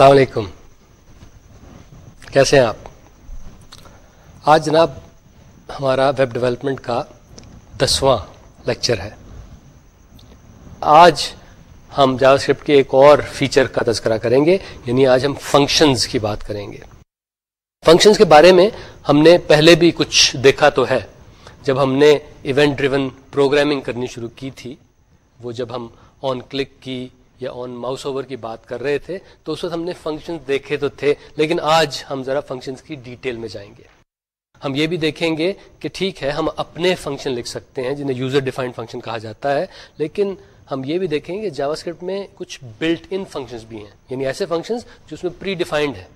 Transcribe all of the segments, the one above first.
السلام علیکم۔ کیسے ہیں آپ؟ آج جناب ہمارا ویب ڈیولپمنٹ کا دسواں لیکچر ہے۔ آج ہم جاوا اسکرپٹ کے ایک اور فیچر کا تذکرہ کریں گے یعنی آج ہم فنکشنز کی بات کریں گے۔ فنکشنز کے بارے میں ہم نے پہلے بھی کچھ دیکھا تو ہے۔ جب ہم نے ایونٹ ڈریون پروگرامنگ کرنی شروع کی تھی، وہ جب ہم آن کلک کی یا آن ماؤس اوور کی بات کر رہے تھے، تو اس وقت ہم نے فنکشن دیکھے تو تھے، لیکن آج ہم ذرا فنکشنز کی ڈیٹیل میں جائیں گے۔ ہم یہ بھی دیکھیں گے کہ ٹھیک ہے، ہم اپنے فنکشن لکھ سکتے ہیں، جنہیں یوزر ڈیفائنڈ فنکشن کہا جاتا ہے، لیکن ہم یہ بھی دیکھیں گے جاوا اسکرپٹ میں کچھ بلٹ ان فنکشنز بھی ہیں۔ یعنی ایسے فنکشنز جو اس میں پری ڈیفائنڈ ہے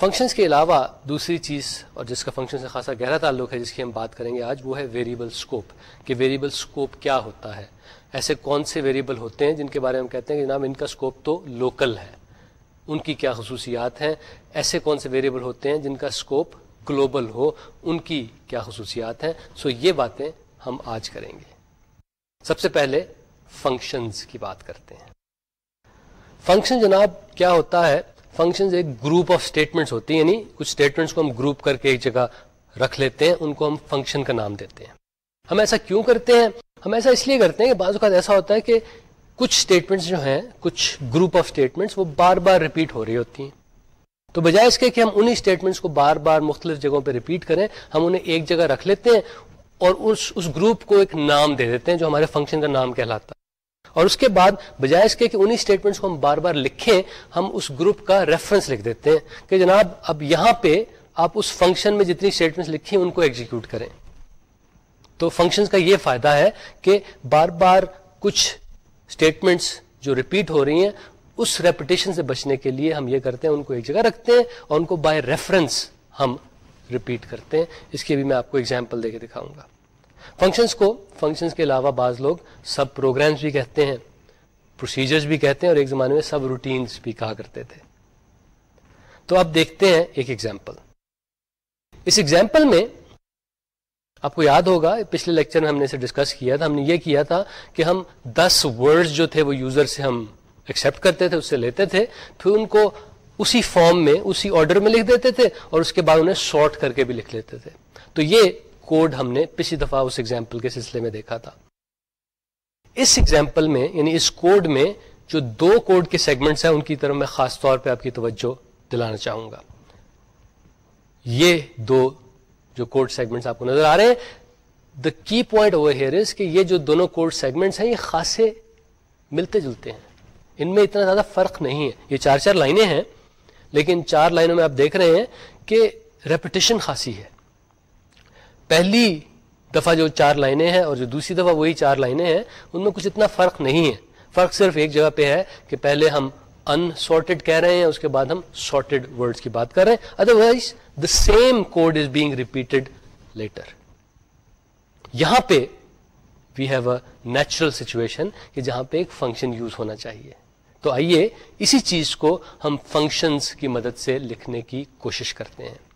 فنکشنز کے علاوہ دوسری چیز، اور جس کا فنکشن سے خاصا گہرا تعلق ہے، جس کی ہم بات کریں گے آج، وہ ہے ویریبل اسکوپ کہ ویریبل اسکوپ کیا ہوتا ہے۔ ایسے کون سے ویریبل ہوتے ہیں جن کے بارے میں ہم کہتے ہیں کہ جناب ان کا اسکوپ تو لوکل ہے، ان کی کیا خصوصیات ہیں؟ ایسے کون سے ویریبل ہوتے ہیں جن کا اسکوپ گلوبل ہو، ان کی کیا خصوصیات ہیں؟ سو یہ باتیں ہم آج کریں گے۔ سب سے پہلے فنکشنز کی بات کرتے ہیں۔ فنکشن جناب کیا ہوتا ہے؟ فنکشن ایک گروپ آف اسٹیٹمنٹس ہوتی ہیں یعنی کچھ اسٹیٹمنٹس کو ہم گروپ کر کے ایک جگہ رکھ لیتے ہیں، ان کو ہم فنکشن کا نام دیتے ہیں۔ ہم ایسا کیوں کرتے ہیں؟ ہم ایسا اس لیے کرتے ہیں کہ بعض اوقات ایسا ہوتا ہے کہ کچھ اسٹیٹمنٹس جو ہیں، کچھ گروپ آف اسٹیٹمنٹس وہ بار بار ریپیٹ ہو رہی ہوتی ہیں۔ تو بجائے اس کے کہ ہم انہیں اسٹیٹمنٹس کو بار بار مختلف جگہوں پہ ریپیٹ کریں، ہم انہیں ایک جگہ رکھ لیتے ہیں اور اس اس گروپ کو ایک نام دے دیتے ہیں جو ہمارے فنکشن کا نام کہلاتا ہے۔ اور اس کے بعد بجائے اس کے کہ انہیں اسٹیٹمنٹس کو ہم بار بار لکھیں، ہم اس گروپ کا ریفرنس لکھ دیتے ہیں کہ جناب اب یہاں پہ آپ اس فنکشن میں جتنی اسٹیٹمنٹس لکھی ہیں ان کو ایگزیکیوٹ کریں۔ تو فنکشن کا یہ فائدہ ہے کہ بار بار کچھ اسٹیٹمنٹس جو ریپیٹ ہو رہی ہیں، اس ریپوٹیشن سے بچنے کے لیے ہم یہ کرتے ہیں، ان کو ایک جگہ رکھتے ہیں اور ان کو بائی ریفرنس ہم ریپیٹ کرتے ہیں۔ اس کی بھی میں آپ کو ایگزامپل دے کے دکھاؤں گا۔ فنکشنس کو فنکشنس کے علاوہ بعض لوگ سب پروگرامس بھی کہتے ہیں پروسیجرز بھی کہتے ہیں اور ایک زمانے میں سب روٹینس بھی کہا کرتے تھے۔ تو اب دیکھتے ہیں ایک ایگزامپل اس ایگزامپل میں آپ کو یاد ہوگا، پچھلے لیکچر میں ہم نے اسے ڈسکس کیا تھا، ہم نے یہ کیا تھا کہ ہم دس ورڈز جو تھے وہ یوزر سے ہم ایکسپٹ کرتے تھے، اس سے لیتے تھے، پھر ان کو اسی فارم میں، اسی آرڈر میں لکھ دیتے تھے اور اس کے بعد انہیں شارٹ کر کے بھی لکھ لیتے تھے۔ تو یہ کوڈ ہم نے پچھلی دفعہ اس ایگزامپل کے سلسلے میں دیکھا تھا۔ اس ایگزامپل میں یعنی اس کوڈ میں جو دو کوڈ کے سیگمنٹس ہیں، ان کی طرف میں خاص طور پہ آپ کی توجہ دلانا چاہوں گا۔ یہ دو جو کوڈ سیگمنٹس آپ کو نظر آ رہے ہیں دا کی پوائنٹ اوور ہیئر از کہ یہ جو دونوں کوڈ سیگمنٹس ہیں، یہ خاصے ملتے جلتے ہیں. ان میں اتنا زیادہ فرق نہیں ہے. یہ چار چار لائنیں ہیں، لیکن چار لائنوں میں آپ دیکھ رہے ہیں کہ ریپٹیشن خاصی ہے. پہلی دفعہ جو چار لائنیں ہیں اور جو دوسری دفعہ وہی چار لائنیں ہیں، ان میں کچھ اتنا فرق نہیں ہے. فرق صرف ایک جگہ پہ ہے کہ پہلے ہم ان سارٹیڈ کہہ رہے ہیں، اس کے بعد ہم سارٹیڈ ورڈز کی بات کر رہے ہیں۔ Otherwise the same code is being repeated later یہاں پہ we have a natural situation کہ جہاں پہ ایک فنکشن یوز ہونا چاہیے۔ تو آئیے اسی چیز کو ہم فنکشنز کی مدد سے لکھنے کی کوشش کرتے ہیں۔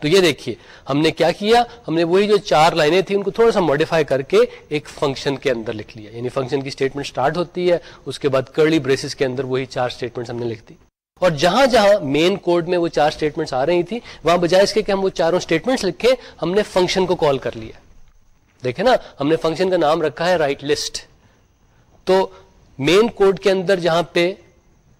تو یہ دیکھیے، ہم نے کیا کیا؟ ہم نے وہی جو چار لائنیں تھیں، ان کو تھوڑا سا ماڈیفائی کر کے ایک فنکشن کے اندر لکھ لیا۔ یعنی فنکشن کی اسٹیٹمنٹ سٹارٹ ہوتی ہے، اس کے بعد کرلی بریسز کے اندر وہی چار اسٹیٹمنٹ ہم نے لکھ دی۔ اور جہاں جہاں مین کوڈ میں وہ چار اسٹیٹمنٹس آ رہی تھی وہاں بجائے اس کے کہ ہم وہ چاروں اسٹیٹمنٹس لکھے ہم نے فنکشن کو کال کر لیا۔ دیکھے نا، ہم نے فنکشن کا نام رکھا ہے رائٹ لسٹ تو مین کوڈ کے اندر جہاں پہ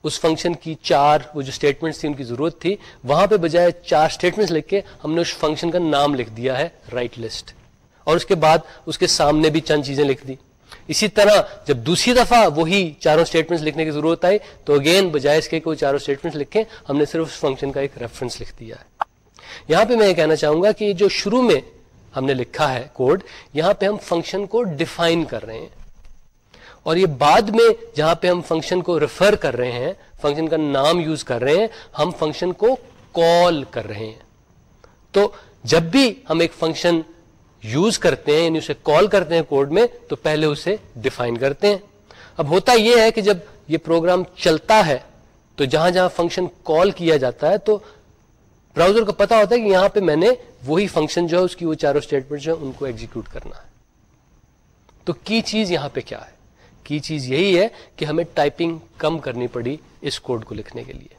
اس فنکشن کی چار، وہ جو اسٹیٹمنٹس تھی ان کی ضرورت تھی، وہاں پہ بجائے چار اسٹیٹمنٹس لکھ کے ہم نے اس فنکشن کا نام لکھ دیا ہے رائٹ لسٹ اور اس کے بعد اس کے سامنے بھی چند چیزیں لکھ دی۔ اسی طرح جب دوسری دفعہ وہی چاروں اسٹیٹمنٹس لکھنے کی ضرورت آئی، تو اگین بجائے اس کے کوئی چاروں اسٹیٹمنٹس لکھیں، ہم نے صرف اس فنکشن کا ایک ریفرنس لکھ دیا ہے۔ یہاں پہ میں یہ کہنا چاہوں گا کہ جو شروع میں ہم نے لکھا ہے کوڈ یہاں پہ ہم فنکشن کو ڈیفائن کر رہے ہیں۔ اور یہ بعد میں جہاں پہ ہم فنکشن کو ریفر کر رہے ہیں فنکشن کا نام یوز کر رہے ہیں، ہم فنکشن کو کال کر رہے ہیں۔ تو جب بھی ہم ایک فنکشن یوز کرتے ہیں یعنی اسے کال کرتے ہیں کوڈ میں، تو پہلے اسے ڈیفائن کرتے ہیں۔ اب ہوتا یہ ہے کہ جب یہ پروگرام چلتا ہے، تو جہاں جہاں فنکشن کال کیا جاتا ہے، تو براؤزر کو پتا ہوتا ہے کہ یہاں پہ میں نے وہی فنکشن جو ہے، اس کی وہ چاروں اسٹیٹمنٹ جو ہے، ان کو ایگزیکیوٹ کرنا ہے۔ تو کی چیز یہاں پہ کیا ہے؟ کی چیز یہی ہے کہ ہمیں ٹائپنگ کم کرنی پڑی اس کوڈ کو لکھنے کے لیے۔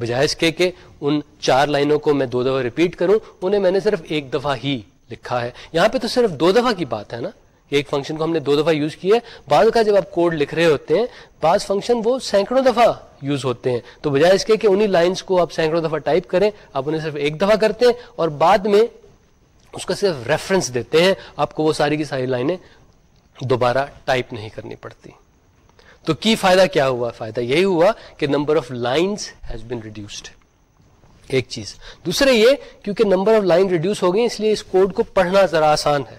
بجائے اس کے کہ ان چار لائنوں کو میں دو دفعہ ریپیٹ کروں، انہیں میں نے صرف ایک دفعہ ہی لکھا ہے۔ یہاں پہ تو صرف دو دفعہ کی بات ہے نا ایک فنکشن کو ہم نے دو دفعہ یوز کیا ہے۔ بعض کا جب آپ کوڈ لکھ رہے ہوتے ہیں، بعض فنکشن وہ سینکڑوں دفعہ یوز ہوتے ہیں۔ تو بجائے اس کے کہ انہیں لائنس کو آپ سینکڑوں دفعہ ٹائپ کریں، آپ انہیں صرف ایک دفعہ کرتے ہیں اور بعد میں اس کا صرف ریفرنس دیتے ہیں، آپ کو وہ ساری کی ساری لائنیں دوبارہ ٹائپ نہیں کرنی پڑتی۔ تو کی فائدہ کیا ہوا؟ فائدہ یہی ہوا کہ number of lines has been reduced ایک چیز۔ دوسرے یہ کیونکہ نمبر آف لائن ریڈیوس ہو گئی اس لیے اس کوڈ کو پڑھنا ذرا آسان ہے۔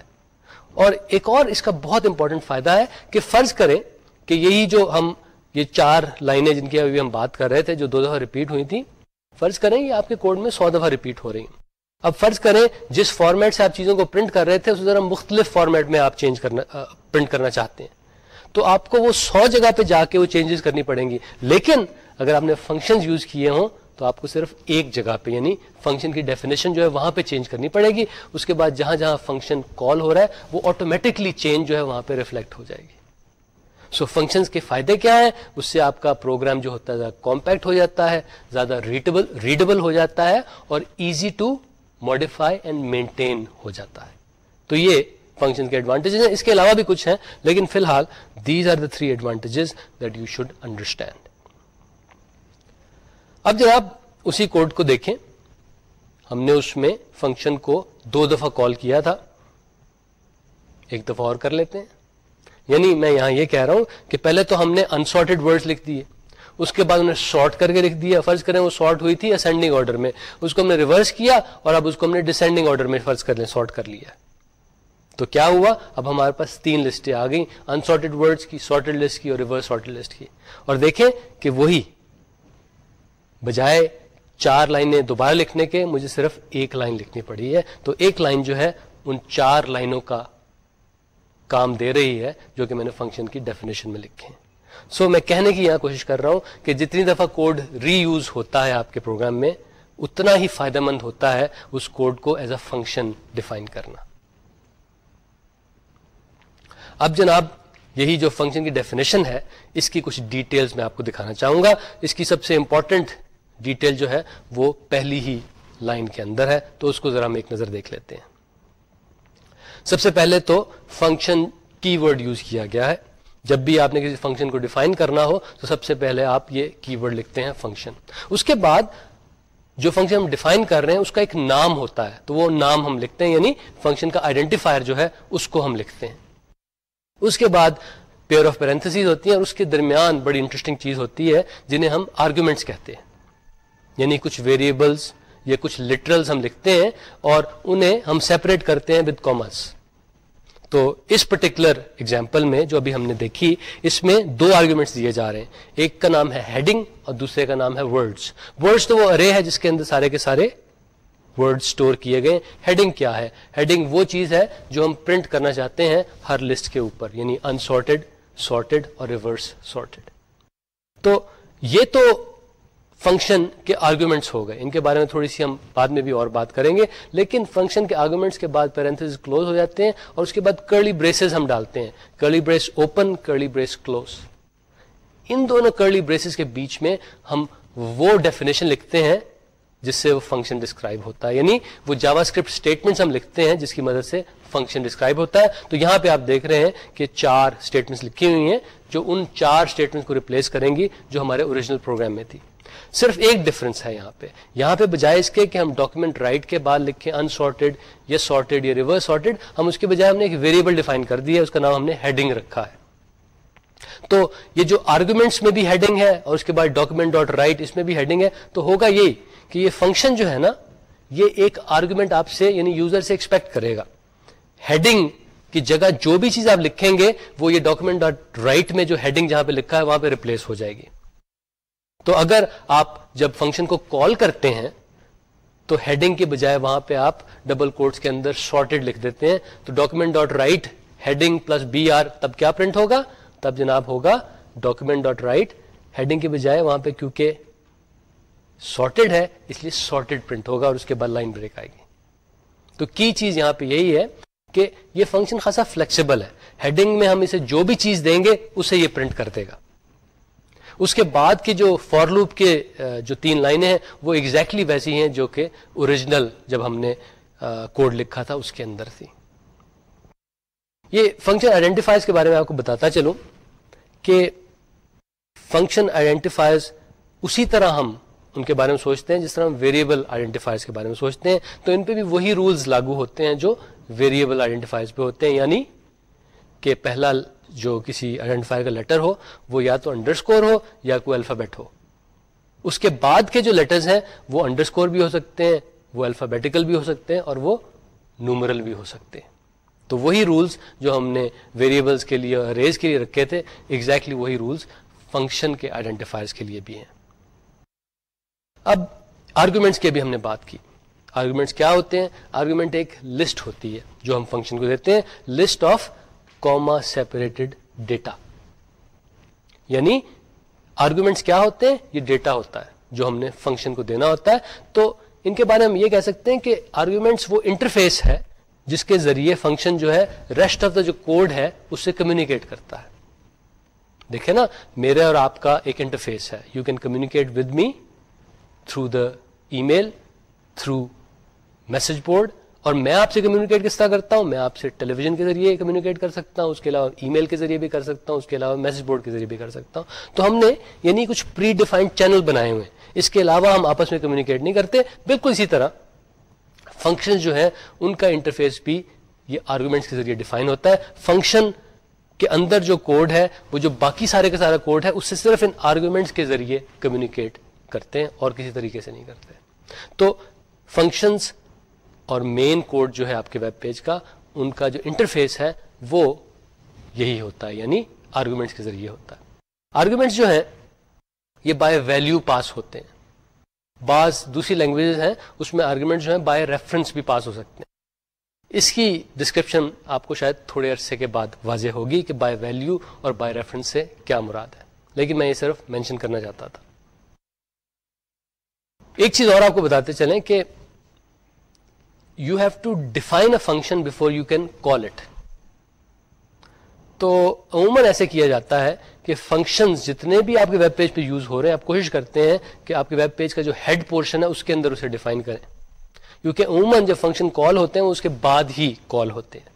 اور ایک اور اس کا بہت امپورٹنٹ فائدہ ہے کہ فرض کریں کہ یہی جو ہم، یہ چار لائنیں جن کی ابھی ہم بات کر رہے تھے، جو دو دفعہ ریپیٹ ہوئی تھی فرض کریں یہ آپ کے کوڈ میں سو دفعہ ریپیٹ ہو رہی ہیں۔ اب فرض کریں جس فارمیٹ سے آپ چیزوں کو پرنٹ کر رہے تھے اس ذرا مختلف فارمیٹ میں آپ چینج کرنا پرنٹ کرنا چاہتے ہیں۔ تو آپ کو وہ سو جگہ پہ جا کے وہ چینجز کرنی پڑیں گی۔ لیکن اگر آپ نے فنکشن یوز کیے ہوں تو آپ کو صرف ایک جگہ پہ یعنی فنکشن کی ڈیفینیشن جو ہے وہاں پہ چینج کرنی پڑے گی۔ اس کے بعد جہاں جہاں فنکشن کال ہو رہا ہے وہ آٹومیٹکلی چینج جو ہے وہاں پہ ریفلیکٹ ہو جائے گی۔ سو so, فنکشنز کے فائدے کیا ہیں؟ اس سے آپ کا پروگرام جو ہوتا ہے زیادہ کمپیکٹ ہو جاتا ہے زیادہ ریڈیبل ریڈیبل ہو جاتا ہے اور easy to modify and maintain ہو جاتا ہے۔ تو یہ فنکشن کے ایڈوانٹیجز ہیں۔ اس کے علاوہ بھی کچھ ہیں، لیکن فی الحال these are the three advantages that you should understand اب جب آپ اسی کوڈ کو دیکھیں۔ ہم نے اس میں فنکشن کو دو دفعہ کال کیا تھا۔ ایک دفعہ اور کر لیتے ہیں۔ یعنی میں یہاں یہ کہہ رہا ہوں کہ پہلے تو ہم نے انسارٹیڈ ورڈ لکھ دیے۔ اس کے بعد انہیں شارٹ کر کے لکھ دیا، فرض کریں وہ شارٹ ہوئی تھی اسینڈنگ آرڈر میں۔ اس کو ہم نے ریورس کیا اور اب اس کو ہم نے ڈسینڈنگ آرڈر میں فرض کر لیں شارٹ کر لیا۔ تو کیا ہوا؟ اب ہمارے پاس تین لسٹیں آ گئیں انسارٹیڈ ورڈز کی سارٹیڈ لسٹ کی اور ریورس سارٹیڈ لسٹ کی۔ اور دیکھیں کہ وہی بجائے چار لائنیں دوبارہ لکھنے کے، مجھے صرف ایک لائن لکھنی پڑی ہے۔ تو ایک لائن جو ہے، ان چار لائنوں کا کام دے رہی ہے، جو کہ میں نے فنکشن کی ڈیفینیشن میں لکھے ہیں۔ سو so, میں کہنے کی یہاں کوشش کر رہا ہوں کہ جتنی دفعہ کوڈ ری یوز ہوتا ہے آپ کے پروگرام میں اتنا ہی فائدہ مند ہوتا ہے اس کوڈ کو ایز اے فنکشن ڈیفائن کرنا۔ اب جناب یہی جو فنکشن کی ڈیفینیشن ہے اس کی کچھ ڈیٹیلز میں آپ کو دکھانا چاہوں گا۔ اس کی سب سے امپورٹنٹ ڈیٹیل جو ہے وہ پہلی ہی لائن کے اندر ہے۔ تو اس کو ذرا ہم ایک نظر دیکھ لیتے ہیں۔ سب سے پہلے تو فنکشن کی ورڈ یوز کیا گیا ہے۔ جب بھی آپ نے کسی فنکشن کو ڈیفائن کرنا ہو، تو سب سے پہلے آپ یہ کی ورڈ لکھتے ہیں فنکشن اس کے بعد جو فنکشن ہم ڈیفائن کر رہے ہیں، اس کا ایک نام ہوتا ہے. تو وہ نام ہم لکھتے ہیں یعنی فنکشن کا آئیڈینٹیفائر جو ہے، اس کو ہم لکھتے ہیں. اس کے بعد پیئر آف پیرنتھ ہوتی ہیں اور اس کے درمیان بڑی انٹرسٹنگ چیز ہوتی ہے، جنہیں ہم آرگومنٹس کہتے ہیں. یعنی کچھ ویریبلس یا کچھ لٹرلس ہم لکھتے ہیں اور انہیں ہم سیپریٹ کرتے ہیں وتھ کامرس تو اس پرٹیکولر اگزامپل میں جو ابھی ہم نے دیکھی، اس میں دو آرگومنٹس دیے جا رہے ہیں۔ ایک کا نام ہے ہیڈنگ اور دوسرے کا نام ہے ورڈس ورڈس تو وہ ارے ہے جس کے اندر سارے کے سارے ورڈ اسٹور کیے گئے۔ ہیڈنگ کیا ہے؟ ہیڈنگ وہ چیز ہے جو ہم پرنٹ کرنا چاہتے ہیں ہر لسٹ کے اوپر یعنی انسارٹیڈ سارٹیڈ اور ریورس سارٹیڈ تو یہ تو فنکشن کے آرگومنٹس ہو گئے۔ ان کے بارے میں تھوڑی سی ہم بعد میں بھی اور بات کریں گے۔ لیکن فنکشن کے آرگومنٹس کے بعد پیرنتھس کلوز ہو جاتے ہیں اور اس کے بعد کرلی بریسز ہم ڈالتے ہیں۔ Curly brace open curly brace close ان دونوں کرلی بریسز کے بیچ میں ہم وہ ڈیفینیشن لکھتے ہیں جس سے وہ فنکشن ڈسکرائب ہوتا ہے۔ یعنی وہ جاوا اسکرپٹ اسٹیٹمنٹس ہم لکھتے ہیں جس کی مدد سے فنکشن ڈسکرائب ہوتا ہے۔ تو یہاں پہ آپ دیکھ رہے ہیں کہ چار اسٹیٹمنٹس لکھی ہوئی ہیں جو ان چار اسٹیٹمنٹ کو ریپلیس کریں گی جو ہمارے اوریجنل پروگرام میں تھی۔ صرف ایک ڈفرنس ہے یہاں پہ۔ یہاں پہ بجائے اس کے کہ ہم ڈاکومنٹ رائٹ کے بعد لکھیں انسارٹیڈ یا سارٹیڈ یا ریورس سارٹیڈ ہم اس کے بجائے ہم نے ایک ویریبل ڈیفائن کر دیا اس کا نام ہم نے ہیڈنگ رکھا ہے۔ تو یہ جو آرگومنٹس میں بھی ہیڈنگ ہے اور اس کے بعد ڈاکومنٹ ڈاٹ رائٹ اس میں بھی ہیڈنگ ہے، تو ہوگا یہی کہ یہ فنکشن جو ہے نا، یہ ایک آرگومنٹ آپ سے یعنی یوزر سے ایکسپیکٹ کرے گا۔ ہیڈنگ کی جگہ جو بھی چیز آپ لکھیں گے، وہ یہ ڈاکومنٹ ڈاٹ رائٹ میں جو ہیڈنگ جہاں پہ لکھا ہے، وہاں پہ ریپلیس ہو جائے گی۔ تو اگر آپ جب فنکشن کو کال کرتے ہیں، تو ہیڈنگ کے بجائے وہاں پہ آپ ڈبل کوٹس کے اندر شارٹیڈ لکھ دیتے ہیں، تو document dot write heading plus B R تب کیا پرنٹ ہوگا؟ تب جناب ہوگا ڈاکومنٹ ڈاٹ رائٹ ہیڈنگ کے بجائے وہاں پہ کیونکہ سارٹیڈ ہے، اس لیے سارٹیڈ پرنٹ ہوگا اور اس کے بعد لائن بریک آئے گی۔ تو کی چیز یہاں پہ یہی ہے کہ یہ فنکشن خاصا فلیکسیبل ہے۔ ہیڈنگ میں ہم اسے جو بھی چیز دیں گے، اسے یہ پرنٹ کر دے گا۔ اس کے بعد کی جو فور لوپ کے جو تین لائنیں ہیں، وہ ایگزیکٹلی ویسی ہیں جو کہ اوریجنل جب ہم نے کوڈ لکھا تھا اس کے اندر تھی۔ یہ فنکشن آئیڈینٹیفائز کے بارے میں آپ کو بتاتا چلوں کہ فنکشن آئیڈینٹیفائز اسی طرح ہم ان کے بارے میں سوچتے ہیں جس طرح ہم ویریبل آئیڈینٹیفائز کے بارے میں سوچتے ہیں۔ تو ان پہ بھی وہی رولز لاگو ہوتے ہیں جو ویریبل آئیڈینٹیفائز پہ ہوتے ہیں یعنی کہ پہلا جو کسی آئیڈینٹیفائر کا لیٹر ہو، وہ یا تو انڈر اسکور ہو یا کوئی الفابیٹ ہو۔ اس کے بعد کے جو لیٹرز ہیں، وہ انڈر اسکور بھی ہو سکتے ہیں، وہ الفابیٹیکل بھی ہو سکتے ہیں اور وہ نومرل بھی ہو سکتے ہیں۔ تو وہی رولز جو ہم نے ویریبلس کے لیے ریز کے لیے رکھے تھے ایگزیکٹلی exactly وہی رولز فنکشن کے آئیڈینٹیفائرز کے لیے بھی ہیں۔ اب آرگومنٹس کی بھی ہم نے بات کی۔ آرگومنٹس کیا ہوتے ہیں؟ آرگومنٹ ایک لسٹ ہوتی ہے جو ہم فنکشن کو دیتے ہیں۔ List of comma separated data یعنی آرگومنٹس کیا ہوتے ہیں؟ یہ ڈیٹا ہوتا ہے، جو ہم نے فنکشن کو دینا ہوتا ہے۔ تو ان کے بارے میں ہم یہ کہہ سکتے ہیں کہ آرگومنٹس وہ انٹرفیس ہے جس کے ذریعے فنکشن جو ہے ریسٹ آف دا جو کوڈ ہے، اس سے کمیونیکیٹ کرتا ہے۔ دیکھیں نا، میرے اور آپ کا ایک انٹرفیس ہے۔ You can communicate with me through the email through message board اور میں آپ سے کمیونیکیٹ کس طرح کرتا ہوں؟ میں آپ سے ٹیلی ویژن کے ذریعے کمیونیکیٹ کر سکتا ہوں، اس کے علاوہ ای میل کے ذریعے بھی کر سکتا ہوں، اس کے علاوہ میسج بورڈ کے ذریعے بھی کر سکتا ہوں۔ تو ہم نے یعنی کچھ پری ڈیفائنڈ چینل بنائے ہوئے ہیں۔ اس کے علاوہ ہم آپس میں کمیونیکیٹ نہیں کرتے، بالکل اسی طرح فنکشن جو ہے ان کا انٹرفیس بھی یہ آرگومنٹس کے ذریعے ڈیفائن ہوتا ہے۔ فنکشن کے اندر جو کوڈ ہے، وہ جو باقی سارے کا سارا کوڈ ہے، اس سے صرف ان آرگومنٹس کے ذریعے کمیونیکیٹ کرتے ہیں اور کسی طریقے سے نہیں کرتے۔ تو فنکشنز اور مین کوڈ جو ہے آپ کے ویب پیج کا، ان کا جو انٹرفیس ہے، وہ یہی ہوتا ہے یعنی آرگومنٹس کے ذریعے ہوتا ہے۔ آرگومنٹس جو ہیں، یہ بائی ویلو پاس ہوتے ہیں۔ بعض دوسری لینگویجز ہیں، اس میں آرگومنٹ جو ہیں بائی ریفرنس بھی پاس ہو سکتے ہیں۔ اس کی ڈسکرپشن آپ کو شاید تھوڑے عرصے کے بعد واضح ہوگی کہ بائی ویلو اور بائی ریفرنس سے کیا مراد ہے۔ لیکن میں یہ صرف مینشن کرنا چاہتا تھا۔ ایک چیز اور آپ کو بتاتے چلیں کہ you have to define a function before you can call it تو عموماً ایسے کیا جاتا ہے کہ فنکشن جتنے بھی آپ کے ویب پیج پہ یوز ہو رہے ہیں، آپ کوشش کرتے ہیں کہ آپ کے ویب پیج کا جو ہیڈ پورشن ہے، اس کے اندر اسے ڈیفائن کریں۔ کیونکہ عموماً جب فنکشن کال ہوتے ہیں، اس کے بعد ہی کال ہوتے ہیں۔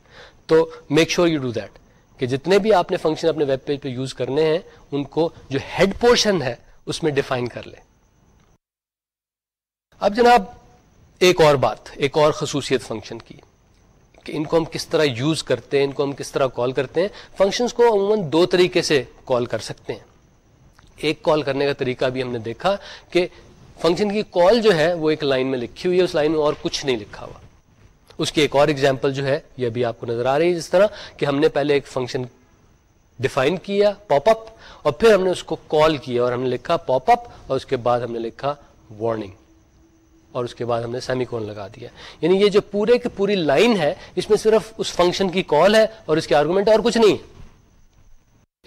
تو make sure you do that کہ جتنے بھی آپ نے فنکشن اپنے ویب پیج پہ یوز کرنے ہیں، ان کو جو ہیڈ پورشن ہے، اس میں ڈیفائن کر لیں۔ اب جناب ایک اور بات، ایک اور خصوصیت فنکشن کی، کہ ان کو ہم کس طرح یوز کرتے ہیں، ان کو ہم کس طرح کال کرتے ہیں فنکشنز کو عموماً دو طریقے سے کال کر سکتے ہیں۔ ایک کال کرنے کا طریقہ بھی ہم نے دیکھا کہ فنکشن کی کال جو ہے وہ ایک لائن میں لکھی ہوئی ہے، اس لائن میں اور کچھ نہیں لکھا ہوا۔ اس کی ایک اور ایگزامپل جو ہے، یہ بھی آپ کو نظر آ رہی ہے، جس طرح کہ ہم نے پہلے ایک فنکشن ڈیفائن کیا پاپ اپ اور پھر ہم نے اس کو کال کیا، اور ہم نے لکھا پاپ اپ اور اس کے بعد ہم نے لکھا وارننگ اور اس کے بعد ہم نے سیمی کون لگا دیا۔ یعنی یہ جو پورے کی پوری لائن ہے، اس میں صرف اس فنکشن کی کال ہے اور اس کے آرگومنٹ اور کچھ نہیں۔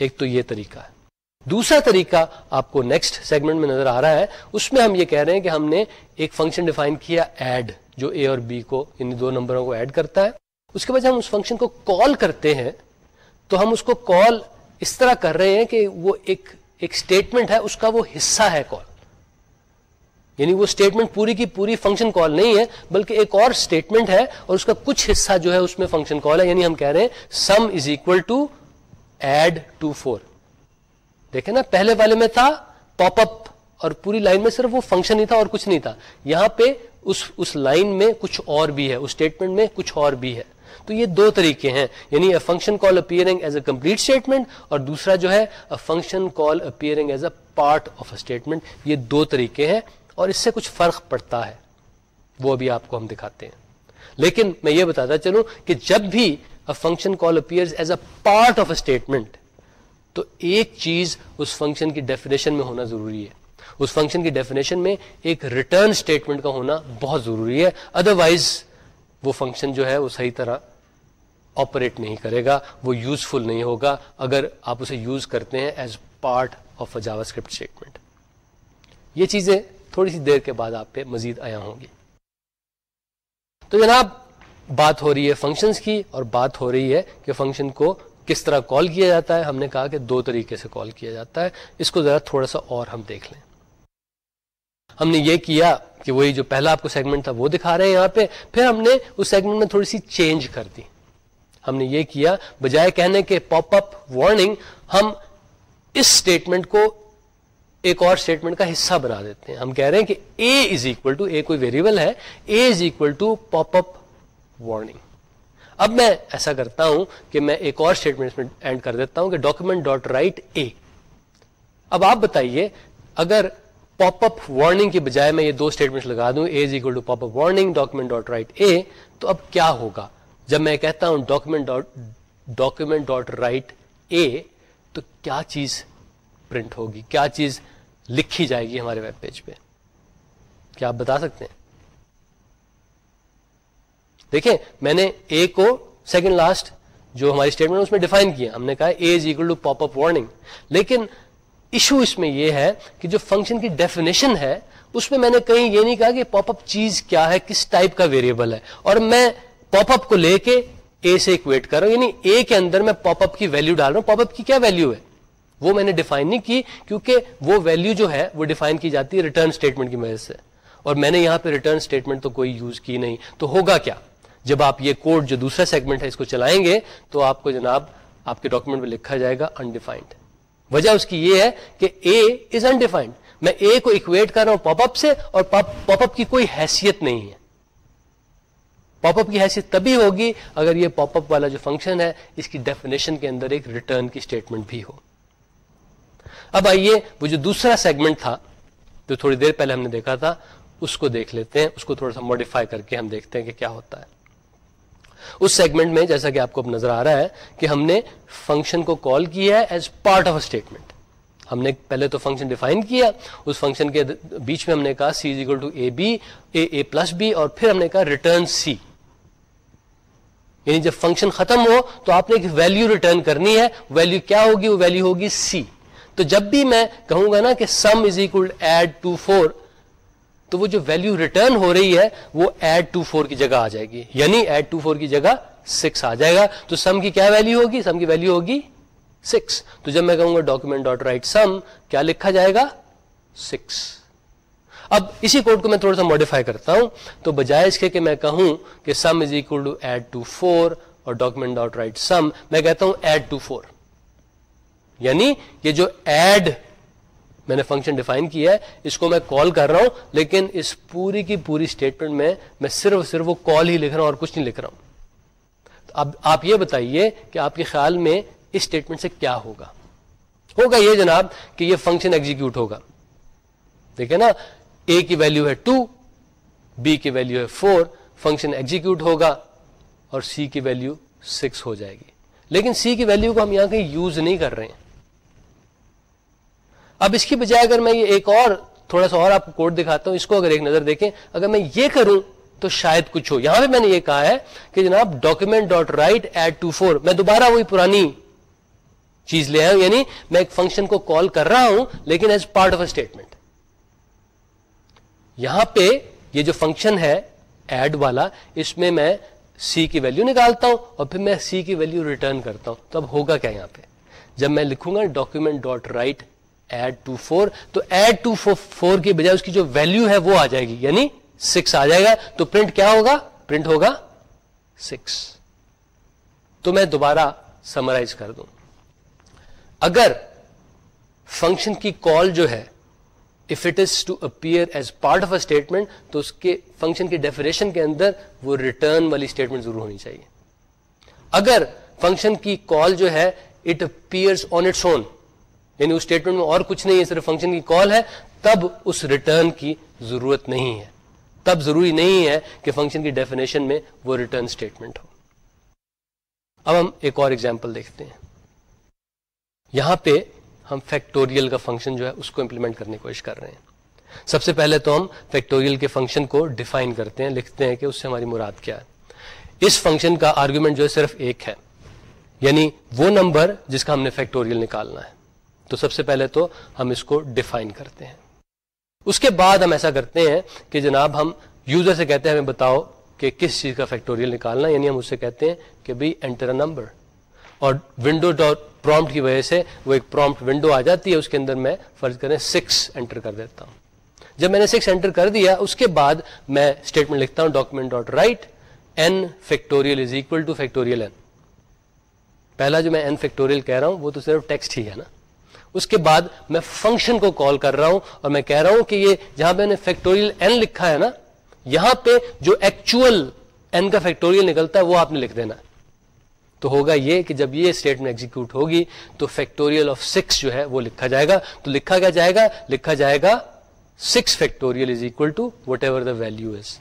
ایک تو یہ طریقہ ہے۔ دوسرا طریقہ آپ کو نیکسٹ سیگمنٹ میں نظر آ رہا ہے، اس میں ہم یہ کہہ رہے ہیں کہ ہم نے ایک فنکشن ڈیفائن کیا ایڈ جو اے اور بی کو ان دو نمبروں کو ایڈ کرتا ہے۔ اس کے بعد ہم اس فنکشن کو کال کرتے ہیں، تو ہم اس کو کال اس طرح کر رہے ہیں کہ وہ ایک اسٹیٹمنٹ ہے، اس کا وہ حصہ ہے کال یعنی وہ اسٹیٹمنٹ پوری کی پوری فنکشن کال نہیں ہے، بلکہ ایک اور اسٹیٹمنٹ ہے اور اس کا کچھ حصہ جو ہے اس میں فنکشن کال ہے۔ یعنی ہم کہہ رہے ہیں sum is equal to add two four دیکھیں نا، پہلے والے میں تھا پاپ اپ اور پوری لائن میں صرف وہ فنکشن نہیں تھا اور کچھ نہیں تھا۔ یہاں پہ اس اس لائن میں کچھ اور بھی ہے، اس اسٹیٹمنٹ میں کچھ اور بھی ہے۔ تو یہ دو طریقے ہیں۔ یعنی function call appearing as a complete statement اور دوسرا جو ہے function call appearing as a part of a statement یہ دو طریقے ہیں۔ اور اس سے کچھ فرق پڑتا ہے۔ وہ بھی آپ کو ہم دکھاتے ہیں۔ لیکن میں یہ بتاتا چلوں کہ جب بھی function call appear as a part of a statement تو ایک چیز اس فنکشن کی ڈیفینیشن میں ہونا ضروری ہے۔ اس فنکشن کی ڈیفینیشن میں ایک ریٹرن اسٹیٹمنٹ کا ہونا بہت ضروری ہے۔ ادروائز وہ فنکشن جو ہے وہ صحیح طرح آپریٹ نہیں کرے گا، وہ یوزفل نہیں ہوگا۔ اگر آپ اسے یوز کرتے ہیں as part of a JavaScript statement یہ چیزیں تھوڑی سی دیر کے بعد آپ پہ مزید آیا ہوں گی۔ تو جناب، بات ہو رہی ہے فنکشنز کی اور بات ہو رہی ہے کہ فنکشن کو کس طرح کال کیا جاتا ہے۔ ہم نے کہا کہ دو طریقے سے کال کیا جاتا ہے۔ اس کو ذرا تھوڑا سا اور ہم دیکھ لیں۔ ہم نے یہ کیا کہ وہی جو پہلا آپ کو سیگمنٹ تھا وہ دکھا رہے ہیں یہاں پہ۔ پھر ہم نے اس سیگمنٹ میں تھوڑی سی چینج کر دی۔ ہم نے یہ کیا، بجائے کہنے کے پاپ اپ وارننگ ہم اس اسٹیٹمنٹ کو ایک اور اسٹیٹمنٹ کا حصہ بنا دیتے ہیں۔ ہم کہہ رہے ہیں کہ اے از اکول ٹو اے کوئی ویریبل ہے a is equal to pop up warning اب میں ایسا کرتا ہوں کہ میں ایک اور اسٹیٹمنٹ میں اینڈ کر دیتا ہوں کہ ڈاکومنٹ ڈاٹ رائٹ اے اب آپ بتائیے، اگر پاپ اپ وارننگ کے بجائے میں یہ دو اسٹیٹمنٹ لگا دوں a is equal to pop up warning document dot write a تو اب کیا ہوگا؟ جب میں کہتا ہوں document dot document dot write a تو کیا چیز پرنٹ ہوگی؟ کیا چیز لکھی جائے گی ہمارے ویب پیج پہ۔ کیا آپ بتا سکتے ہیں؟ دیکھیں، میں نے اے کو سیکنڈ لاسٹ جو ہماری اسٹیٹمنٹ اس میں ڈیفائن کیا۔ ہم نے کہا a is equal to pop up warning لیکن ایشو اس میں یہ ہے کہ جو فنکشن کی ڈیفینیشن ہے، اس میں میں نے کہیں یہ نہیں کہا کہ پاپ اپ چیز کیا ہے، کس ٹائپ کا ویریبل ہے۔ اور میں پاپ اپ کو لے کے اے سے اکویٹ کر رہا ہوں یعنی اے کے اندر میں پاپ اپ کی ویلو ڈال رہا ہوں۔ پاپ اپ کی کیا ویلو ہے؟ وہ میں نے ڈیفائن نہیں کی کیونکہ وہ ویلو جو ہے وہ ڈیفائن کی جاتی ہے ریٹرن اسٹیٹمنٹ کی وجہ سے۔ اور میں نے یہاں پہ ریٹرن اسٹیٹمنٹ تو کوئی یوز کی نہیں۔ تو ہوگا کیا؟ جب آپ یہ کوڈ جو دوسرا سیگمنٹ ہے اس کو چلائیں گے تو آپ کو جناب آپ کے ڈاکومنٹ میں لکھا جائے گا انڈیفائنڈ وجہ اس کی یہ ہے کہ اے از انڈیفائنڈ میں اے کو اکویٹ کر رہا ہوں پاپ اپ سے اور پاپ اپ کی کوئی حیثیت نہیں ہے۔ پاپ اپ کی حیثیت تبھی ہوگی اگر یہ پاپ اپ والا جو فنکشن ہے اس کی ڈیفینیشن کے اندر ایک ریٹرن کی اسٹیٹمنٹ بھی ہو۔ اب آئیے، وہ جو دوسرا سیگمنٹ تھا، جو تھوڑی دیر پہلے ہم نے دیکھا تھا، اس کو دیکھ لیتے ہیں، اس کو تھوڑا سا ماڈیفائی کر کے ہم دیکھتے ہیں کہ کیا ہوتا ہے۔ اس سیگمنٹ میں، جیسا کہ آپ کو اب نظر آ رہا ہے، کہ ہم نے فنکشن کو کال کیا ہے as part of a statement ہم نے پہلے تو فنکشن ڈیفائن کیا، اس فنکشن کے بیچ میں ہم نے کہا c is equal to a b a plus b اور پھر ہم نے کہا ریٹرن سی یعنی جب فنکشن ختم ہو، تو آپ نے ایک ویلو ریٹرن کرنی ہے۔ ویلو کیا ہوگی؟ وہ ویلو ہوگی سی تو جب بھی میں کہوں گا نا کہ sum is equal add two four تو وہ جو ویلو ریٹرن ہو رہی ہے، وہ ایڈ ٹو فور کی جگہ آ جائے گی. یعنی ایڈ ٹو فور کی جگہ سکس آ جائے گا. تو سم کی کیا ویلو ہوگی? سم کی ویلو ہوگی سکس تو جب میں کہوں گا ڈاکومنٹ ڈاٹ رائٹ سم کیا لکھا جائے گا? سکس اب اسی کوڈ کو میں تھوڑا سا ماڈیفائی کرتا ہوں. تو بجائے اس کے کہ میں کہوں کہ sum is equal to add two four اور ڈاکومنٹ ڈاٹ رائٹ سم میں کہتا ہوں ایڈ ٹو فور یعنی یہ جو ایڈ میں نے فنکشن ڈیفائن کیا ہے، اس کو میں کال کر رہا ہوں، لیکن اس پوری کی پوری اسٹیٹمنٹ میں میں صرف صرف وہ کال ہی لکھ رہا ہوں اور کچھ نہیں لکھ رہا ہوں۔ اب آپ یہ بتائیے کہ آپ کے خیال میں اس اسٹیٹمنٹ سے کیا ہوگا؟ ہوگا یہ جناب کہ یہ فنکشن ایگزیکیوٹ ہوگا۔ دیکھیں نا اے کی ویلو ہے ٹو بی کی ویلو ہے فور فنکشن ایگزیکیوٹ ہوگا اور سی کی ویلو سکس ہو جائے گی۔ لیکن سی کی ویلو کو ہم یہاں کہیں یوز نہیں کر رہے ہیں۔ اب اس کی بجائے اگر میں یہ ایک اور تھوڑا سا اور آپ کو کوڈ دکھاتا ہوں، اس کو اگر ایک نظر دیکھیں، اگر میں یہ کروں تو شاید کچھ ہو۔ یہاں پہ میں نے یہ کہا ہے کہ جناب document dot write add two four میں دوبارہ وہی پرانی چیز لے آؤں یعنی میں ایک فنکشن کو کال کر رہا ہوں، لیکن as part of a statement یہاں پہ یہ جو فنکشن ہے ایڈ والا، اس میں میں سی کی ویلو نکالتا ہوں اور پھر میں سی کی ویلو ریٹرن کرتا ہوں۔ تو اب ہوگا کیا یہاں پہ؟ جب میں لکھوں گا document dot write add two four تو ایڈ ٹو فور کی بجائے اس کی جو ویلو ہے وہ آ جائے گی یعنی سکس آ جائے گا، تو پرنٹ کیا ہوگا? پرنٹ ہوگا سکس تو میں دوبارہ سمرائز کر دوں. اگر فنکشن کی کال جو ہے if it is to appear as part of a statement تو اس کے فنکشن کی ڈیفینیشن کے اندر وہ ریٹرن والی اسٹیٹمنٹ ضرور ہونی چاہیے. اگر فنکشن کی کال جو ہے it appears on its own یعنی اس اسٹیٹمنٹ میں اور کچھ نہیں ہے، صرف فنکشن کی کال ہے، تب اس ریٹرن کی ضرورت نہیں ہے۔ تب ضروری نہیں ہے کہ فنکشن کی ڈیفینیشن میں وہ ریٹرن اسٹیٹمنٹ ہو۔ اب ہم ایک اور ایگزامپل دیکھتے ہیں۔ یہاں پہ ہم فیکٹوریل کا فنکشن جو ہے، اس کو امپلیمنٹ کرنے کی کوشش کر رہے ہیں۔ سب سے پہلے تو ہم فیکٹوریل کے فنکشن کو ڈیفائن کرتے ہیں، لکھتے ہیں کہ اس سے ہماری مراد کیا ہے۔ اس فنکشن کا آرگومنٹ جو ہے، صرف ایک ہے۔ یعنی وہ نمبر جس کا ہم نے فیکٹوریل نکالنا ہے۔ تو سب سے پہلے تو ہم اس کو ڈیفائن کرتے ہیں۔ اس کے بعد ہم ایسا کرتے ہیں کہ جناب ہم یوزر سے کہتے ہیں ہمیں بتاؤ کہ کس چیز کا فیکٹوریل نکالنا یعنی ہم اس سے کہتے ہیں کہ بھائی انٹر نمبر اور ونڈو ڈاٹ پرومپٹ کی وجہ سے وہ ایک پرومپٹ ونڈو آ جاتی ہے، اس کے اندر میں فرض کریں سکس انٹر کر دیتا ہوں۔ جب میں نے سکس انٹر کر دیا، اس کے بعد میں اسٹیٹمنٹ لکھتا ہوں document dot write n factorial is equal to factorial n پہلا جو میں این فیکٹوریل کہہ رہا ہوں، وہ تو صرف ٹیکسٹ ہی ہے نا۔ اس کے بعد میں فنکشن کو کال کر رہا ہوں اور میں کہہ رہا ہوں کہ یہ جہاں میں نے فیکٹوریل این لکھا ہے نا، یہاں پہ جو ایکچوئل این کا فیکٹوریل نکلتا ہے وہ آپ نے لکھ دینا تو ہوگا یہ کہ جب یہ اسٹیٹمنٹ ایگزیکیوٹ ہوگی تو فیکٹوریل آف سکس جو ہے وہ لکھا جائے گا۔ تو لکھا کیا جائے گا؟ لکھا جائے گا six factorial is equal to whatever the value is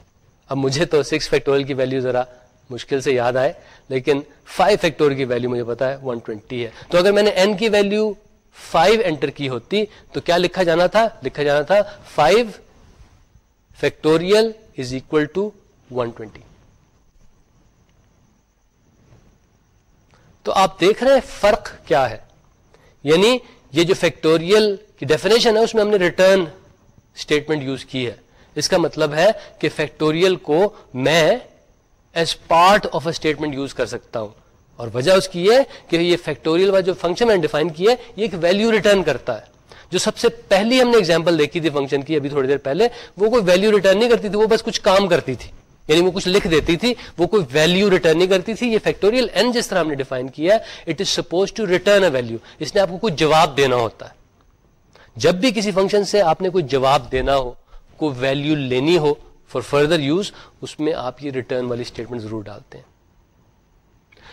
اب مجھے تو سکس فیکٹوریل کی ویلو ذرا مشکل سے یاد آئے، لیکن فائیو فیکٹور کی ویلو مجھے پتا ہے ون ٹوینٹی ہے۔ تو اگر میں نے این کی ویلو فائیو انٹر کی ہوتی تو کیا لکھا جانا تھا؟ لکھا جانا تھا five factorial is equal to one twenty تو آپ دیکھ رہے ہیں فرق کیا ہے؟ یعنی یہ جو فیکٹوریل کی ڈیفینیشن ہے اس میں ہم نے ریٹرن اسٹیٹمنٹ یوز کی ہے۔ اس کا مطلب ہے کہ فیکٹوریل کو میں as part of a statement use کر سکتا ہوں۔ اور وجہ اس کی ہے کہ یہ فیکٹوریل جو فنکشن میں ڈیفائن کیا ہے، یہ ایک ویلو ریٹرن کرتا ہے۔ جو سب سے پہلی ہم نے ایگزامپل دیکھی تھی فنکشن کی ابھی تھوڑی دیر پہلے، وہ کوئی ویلو ریٹرن نہیں کرتی تھی، وہ بس کچھ کام کرتی تھی۔ یعنی وہ کچھ لکھ دیتی تھی، وہ کوئی ویلو ریٹرن نہیں کرتی تھی۔ یہ فیکٹوریل این جس طرح ہم نے ڈیفائن کیا ہے it is suppose to return a value اس نے آپ کو کوئی جواب دینا ہوتا ہے۔ جب بھی کسی فنکشن سے آپ نے کوئی جواب دینا ہو، کوئی ویلو لینی ہو فار فردر یوز اس میں آپ یہ ریٹرن والی اسٹیٹمنٹ ضرور ڈالتے ہیں۔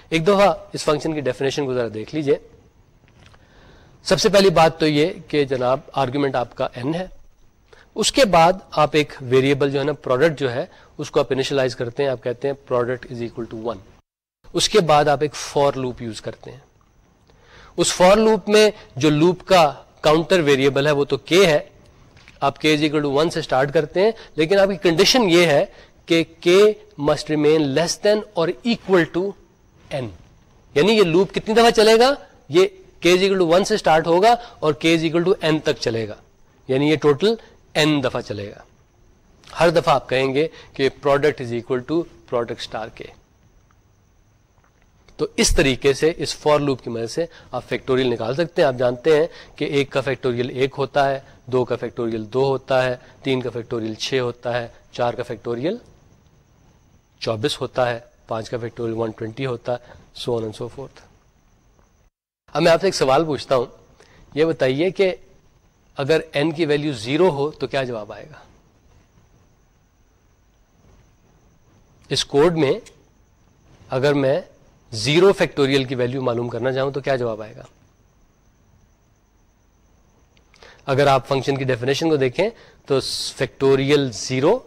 ایک دفعہ اس فنکشن کی ڈیفینیشن کو ذرا دیکھ لیجیے۔ سب سے پہلی بات تو یہ کہ جناب آرگومنٹ آپ کا این ہے۔ اس کے بعد آپ ایک ویریبل جو ہے نا پروڈکٹ جو ہے اس کو آپ انیشلائز کرتے ہیں، آپ کہتے ہیں product is equal to one اس کے بعد آپ ایک فور لوپ یوز کرتے ہیں۔ اس فور لوپ میں جو لوپ کا کاؤنٹر ویریبل ہے وہ تو کے ہے۔ آپ کے از اکول ٹو ون سے اسٹارٹ کرتے ہیں، لیکن آپ کی کنڈیشن یہ ہے کہ کے مسٹ ریمین لیس دین اور اکول ٹو این یعنی یہ لوپ کتنی دفعہ چلے گا؟ یہ کے از ٹو ون سے اسٹارٹ ہوگا اور کے از ٹو این تک چلے گا۔ یعنی یہ ٹوٹل این دفعہ چلے گا۔ ہر دفعہ آپ کہیں گے کہ product is equal to product star k تو اس طریقے سے، اس فور لوپ کی مدد سے آپ فیکٹوریل نکال سکتے ہیں۔ آپ جانتے ہیں کہ ایک کا فیکٹوریل ایک ہوتا ہے، دو کا فیکٹوریل دو ہوتا ہے، تین کا فیکٹوریل چھ ہوتا ہے، چار کا فیکٹوریل چوبیس ہوتا ہے۔ پانچ کا فیکٹوریل ون ٹوینٹی ہوتا ہے سو ون سو فورتھ اب میں آپ سے ایک سوال پوچھتا ہوں، یہ بتائیے کہ اگر این کی ویلو زیرو ہو تو کیا جواب آئے گا؟ اس کوڈ میں اگر میں زیرو فیکٹوریل کی ویلو معلوم کرنا چاہوں تو کیا جواب آئے گا؟ اگر آپ فنکشن کی ڈیفینیشن کو دیکھیں تو factorial zero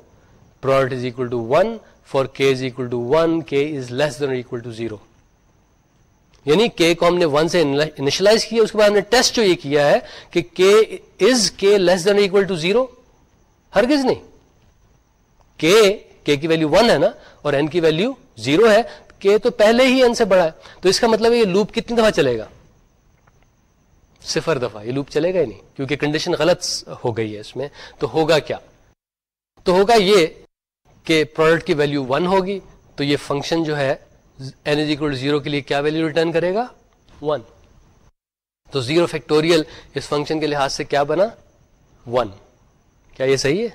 product is equal to one for k is equal to one k is less than equal to zero یعنی کے کو ہم نے ون سے انیشلائز کیا، اس کے بعد ہم نے ٹیسٹ جو یہ کیا ہے کہ k is k less than equal to zero ہرگز نہیں. کے کے کی ویلو ون ہے نا، اور این کی ویلو زیرو ہے کے تو پہلے ہی این سے بڑا ہے. تو اس کا مطلب ہے یہ لوپ کتنی دفعہ چلے گا؟ صفر دفعہ. یہ لوپ چلے گا ہی نہیں، کیونکہ کنڈیشن غلط ہو گئی ہے اس میں. تو ہوگا کیا؟ تو ہوگا یہ کہ پروڈکٹ کی ویلو ون ہوگی، تو یہ فنکشن جو ہے این از اکول زیرو کے لیے کیا ویلو ریٹرن کرے گا؟ ون تو زیرو فیکٹوریل اس فنکشن کے لحاظ سے کیا بنا؟ ون کیا یہ صحیح ہے؟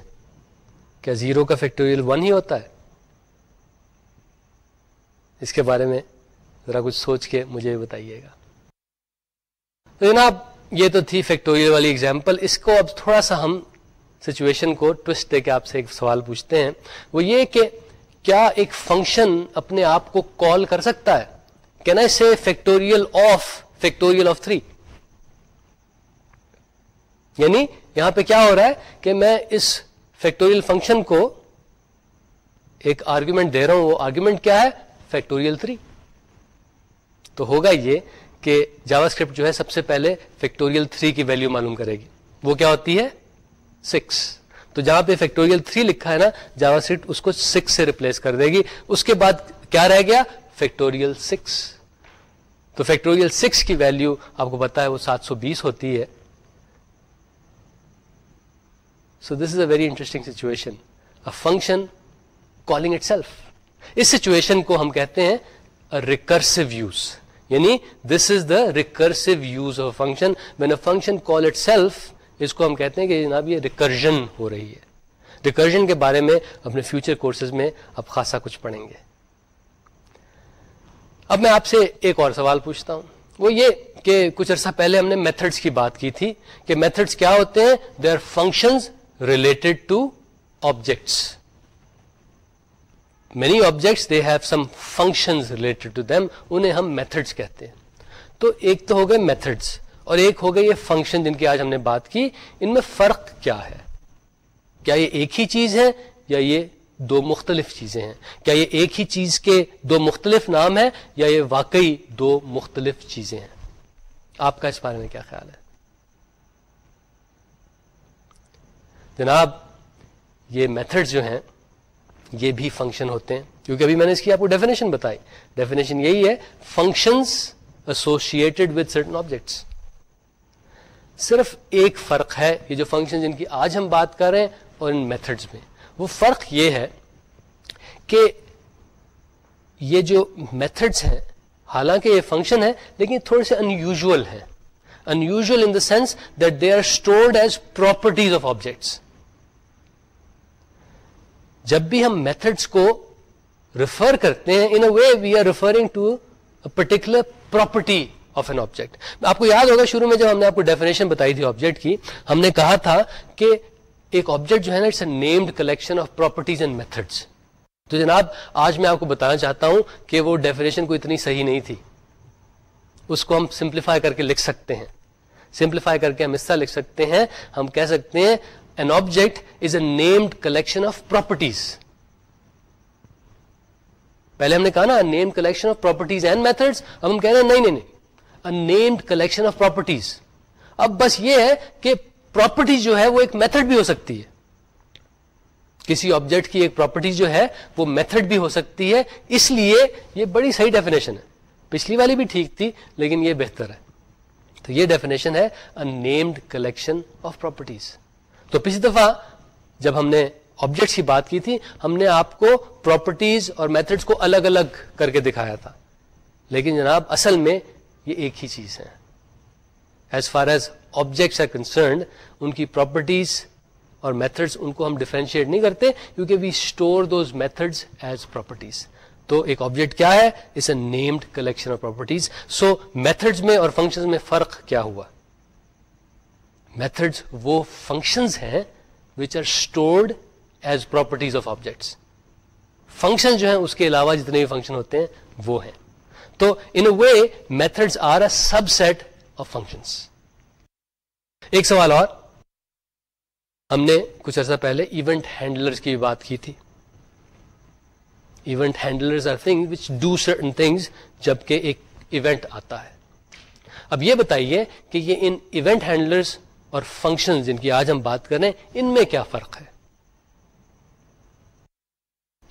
کیا زیرو کا فیکٹوریل ون ہی ہوتا ہے؟ اس کے بارے میں ذرا کچھ سوچ کے مجھے بتائیے گا۔ تو جناب، یہ تو تھی فیکٹوریل والی ایگزامپل اس کو اب تھوڑا سا ہم سچویشن کو ٹوسٹ دے کے آپ سے ایک سوال پوچھتے ہیں۔ وہ یہ کہ کیا ایک فنکشن اپنے آپ کو کال کر سکتا ہے؟ Can I say factorial of factorial of three یعنی یہاں پہ کیا ہو رہا ہے کہ میں اس فیکٹوریل فنکشن کو ایک آرگومنٹ دے رہا ہوں۔ وہ آرگومنٹ کیا ہے؟ فیکٹوریل تھری تو ہوگا یہ کہ جاوا اسکرپٹ جو ہے سب سے پہلے فیکٹوریل تھری کی ویلو معلوم کرے گی۔ وہ کیا ہوتی ہے؟ سکس تو جہاں پہ فیکٹوریل تھری لکھا ہے نا جاوا سیٹ اس کو سکس سے ریپلیس کر دے گی۔ اس کے بعد کیا رہ گیا؟ فیکٹوریل سکس تو فیکٹوریل سکس کی ویلو آپ کو پتا ہے وہ سات سو بیس ہوتی ہے۔ So this is a very interesting situation function calling itself us situation کو ہم کہتے ہیں ریکرسو یوز یعنی this is the recursive use of function when a function call itself اس کو ہم کہتے ہیں کہ جناب یہ ریکرجن ہو رہی ہے۔ ریکرجن کے بارے میں اپنے فیوچر کورسز میں اب خاصا کچھ پڑھیں گے۔ اب میں آپ سے ایک اور سوال پوچھتا ہوں۔ وہ یہ کہ کچھ عرصہ پہلے ہم نے میتھڈس کی بات کی تھی کہ میتھڈس کیا ہوتے ہیں؟ They are function related to objects many objects they have some function related to them انہیں ہم میتھڈس کہتے ہیں۔ تو ایک تو ہو گئے میتھڈس اور ایک ہو گئے یہ فنکشن جن کی آج ہم نے بات کی، ان میں فرق کیا ہے؟ کیا یہ ایک ہی چیز ہے یا یہ دو مختلف چیزیں ہیں؟ کیا یہ ایک ہی چیز کے دو مختلف نام ہے یا یہ واقعی دو مختلف چیزیں ہیں؟ آپ کا اس بارے میں کیا خیال ہے؟ جناب، یہ میتھڈ جو ہیں، یہ بھی فنکشن ہوتے ہیں۔ کیونکہ ابھی میں نے اس کی آپ کو ڈیفینیشن بتائی۔ ڈیفینیشن یہی ہے functions associated with certain objects صرف ایک فرق ہے، یہ جو فنکشن جن کی آج ہم بات کر رہے ہیں اور ان میتھڈس میں۔ وہ فرق یہ ہے کہ یہ جو میتھڈس ہیں، حالانکہ یہ فنکشن ہے لیکن تھوڑے سے انیوژل ہیں۔ Unusual in the sense that they are stored as properties of objects جب بھی ہم میتھڈس کو ریفر کرتے ہیں in a way we are referring to particular property of an object آپ کو یاد ہوگا شروع میں جب ہم نے آپ کو ڈیفینیشن بتائی تھی آبجیکٹ کی، ہم نے کہا تھا کہ ایک آبجیکٹ جو ہے نا it's a named collection of properties and methods تو جناب، آج میں آپ کو بتانا چاہتا ہوں کہ وہ ڈیفینیشن کو اتنی صحیح نہیں تھی۔ اس کو ہم سمپلیفائی کر کے لکھ سکتے ہیں۔ سمپلیفائی کر کے ہم حصہ لکھ سکتے ہیں۔ ہم کہہ سکتے ہیں an object is a named collection of properties پہلے ہم نے کہا نا name collection of properties and method اب ہم کہہ رہے ہیں، نہیں نہیں نہیں۔ نیمڈ کلیکشن آف پراپرٹیز اب بس یہ ہے کہ پراپرٹی جو ہے وہ ایک میتھڈ بھی ہو سکتی ہے۔ کسی آبجیکٹ کی ایک پراپرٹی جو ہے وہ میتھڈ بھی ہو سکتی ہے۔ اس لیے یہ بڑی صحیح ڈیفینیشن ہے۔ پچھلی والی بھی ٹھیک تھی، لیکن یہ بہتر ہے۔ تو یہ ڈیفینیشن ہے نیمڈ کلیکشن آف پراپرٹیز تو پچھلی دفعہ جب ہم نے آبجیکٹس کی بات کی تھی، ہم نے آپ کو پراپرٹیز اور میتھڈس کو الگ الگ کر کے دکھایا تھا۔ لیکن جناب، اصل میں یہ ایک ہی چیز ہے۔ As far as objects are concerned ان کی پراپرٹیز اور میتھڈس ان کو ہم ڈیفرینشیٹ نہیں کرتے کیونکہ we store those methods as properties تو ایک آبجیکٹ کیا ہے؟ It's a named collection of properties so methods میں اور فنکشن میں فرق کیا ہوا؟ میتھڈز وہ فنکشنز ہیں which are stored as properties of objects function جو ہیں اس کے علاوہ جتنے بھی فنکشن ہوتے ہیں وہ ہیں۔ تو in a way methods are a subset of functions ایک سوال اور. ہم نے کچھ عرصہ پہلے ایونٹ ہینڈلرز کی بات کی تھی. Event handlers are thing which do certain things جبکہ ایک ایونٹ آتا ہے. اب یہ بتائیے کہ یہ ان ایونٹ ہینڈلرز اور فنکشن جن کی آج ہم بات کر رہے ہیں، ان میں کیا فرق ہے؟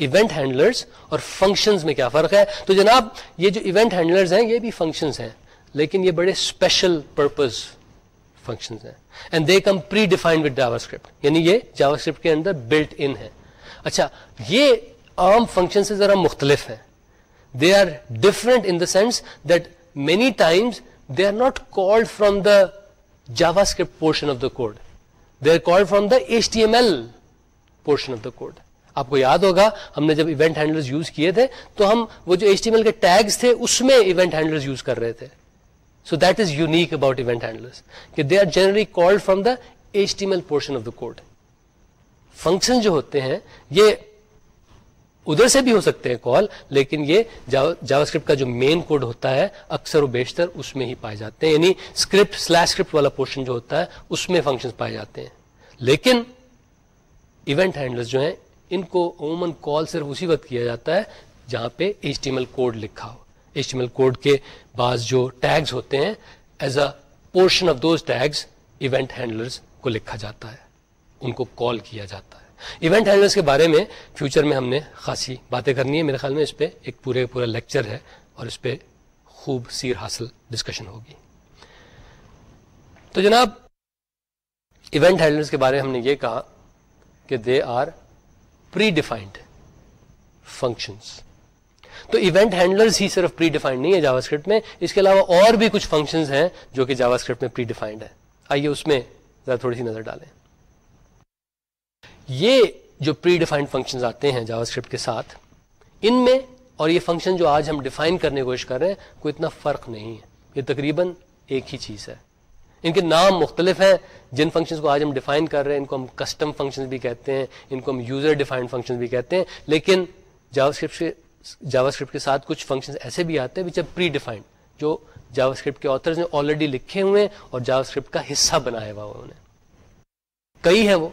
ایونٹ ہینڈلرز اور فنکشنز میں کیا فرق ہے؟ تو جناب، یہ جو ایونٹ ہینڈلرز ہیں، یہ بھی فنکشنز ہیں، لیکن یہ بڑے اسپیشل پرپز فنکشنز ہیں۔ And they come predefined with JavaScript یعنی یہ جاوا اسکرپٹ کے اندر بلٹ ان ہے۔ اچھا یہ عام فنکشن سے ذرا مختلف ہیں۔ They are different in the sense that many times they are not called from the JavaScript portion of the code they are call from the H T M L portion of the code آپ کو یاد ہوگا، ہم نے جب event handler use کیے تھے، تو ہم وہ جو ایچ ٹی ایم ایل کے ٹیگس تھے، اس میں ایونٹ ہینڈلر یوز کر رہے تھے۔ So that is unique about event handler کہ they are generally called from the H T M L portion of the code function جو ہوتے ہیں، یہ ادھر سے بھی ہو سکتے ہیں کال لیکن یہ جاوا اسکرپٹ کا جو مین کوڈ ہوتا ہے، اکثر و بیشتر اس میں ہی پائے جاتے ہیں۔ یعنی اسکرپٹ سلیش اسکرپٹ والا پورشن جو ہوتا ہے، اس میں فنکشن پائے جاتے ہیں۔ لیکن ایونٹ ہینڈلر جو ہیں ان کو عموماً کال صرف اسی وقت کیا جاتا ہے جہاں پہ H T M L code لکھا ہو۔ H T M L code کے بعض جو ٹیگز ہوتے ہیں as a portion of those tags event handlers کو لکھا جاتا ہے۔ ان کو کال کیا جاتا ہے۔ ایونٹ ہینڈلرس کے بارے میں فیوچر میں ہم نے خاصی باتیں کرنی ہے میرے خیال میں اس پہ ایک پورے پورا لیکچر ہے اور اس پہ خوب سیر حاصل ڈسکشن ہوگی۔ تو جناب ایونٹ ہینڈلرس کے بارے میں ہم نے یہ کہا کہ they are predefined functions تو ایونٹ ہینڈلرز ہی صرف پری ڈیفائنڈ نہیں ہے جاوا اسکرپٹ میں، اس کے علاوہ اور بھی کچھ فنکشنز ہیں جو کہ جاوا اسکرپٹ میں پری ڈیفائنڈ ہے آئیے اس میں ذرا تھوڑی سی نظر ڈالیں۔ یہ جو پری ڈیفائنڈ فنکشن آتے ہیں جاوا اسکرپٹ کے ساتھ، ان میں اور یہ فنکشن جو آج ہم ڈیفائن کرنے کی کوشش کر رہے ہیں، کوئی اتنا فرق نہیں ہے۔ یہ تقریباً ایک ہی چیز ہے۔ ان کے نام مختلف ہیں، جن فنکشن کو آج ہم ڈیفائن کر رہے ہیں، ان کو ہم کسٹم فنکشن بھی کہتے ہیں، ان کو ہم یوزر ڈیفائنڈ فنکشن بھی کہتے ہیں، لیکن جاوا اسکرپٹ جاوا اسکرپٹ کے ساتھ کچھ فنکشن ایسے بھی آتے ہیں وچ پری ڈیفائنڈ جو جاوا اسکرپٹ کے آترز نے آلریڈی لکھے ہوئے ہیں اور جاوا اسکرپٹ کا حصہ بنایا ہوا انہوں نے۔ کئی ہیں وہ،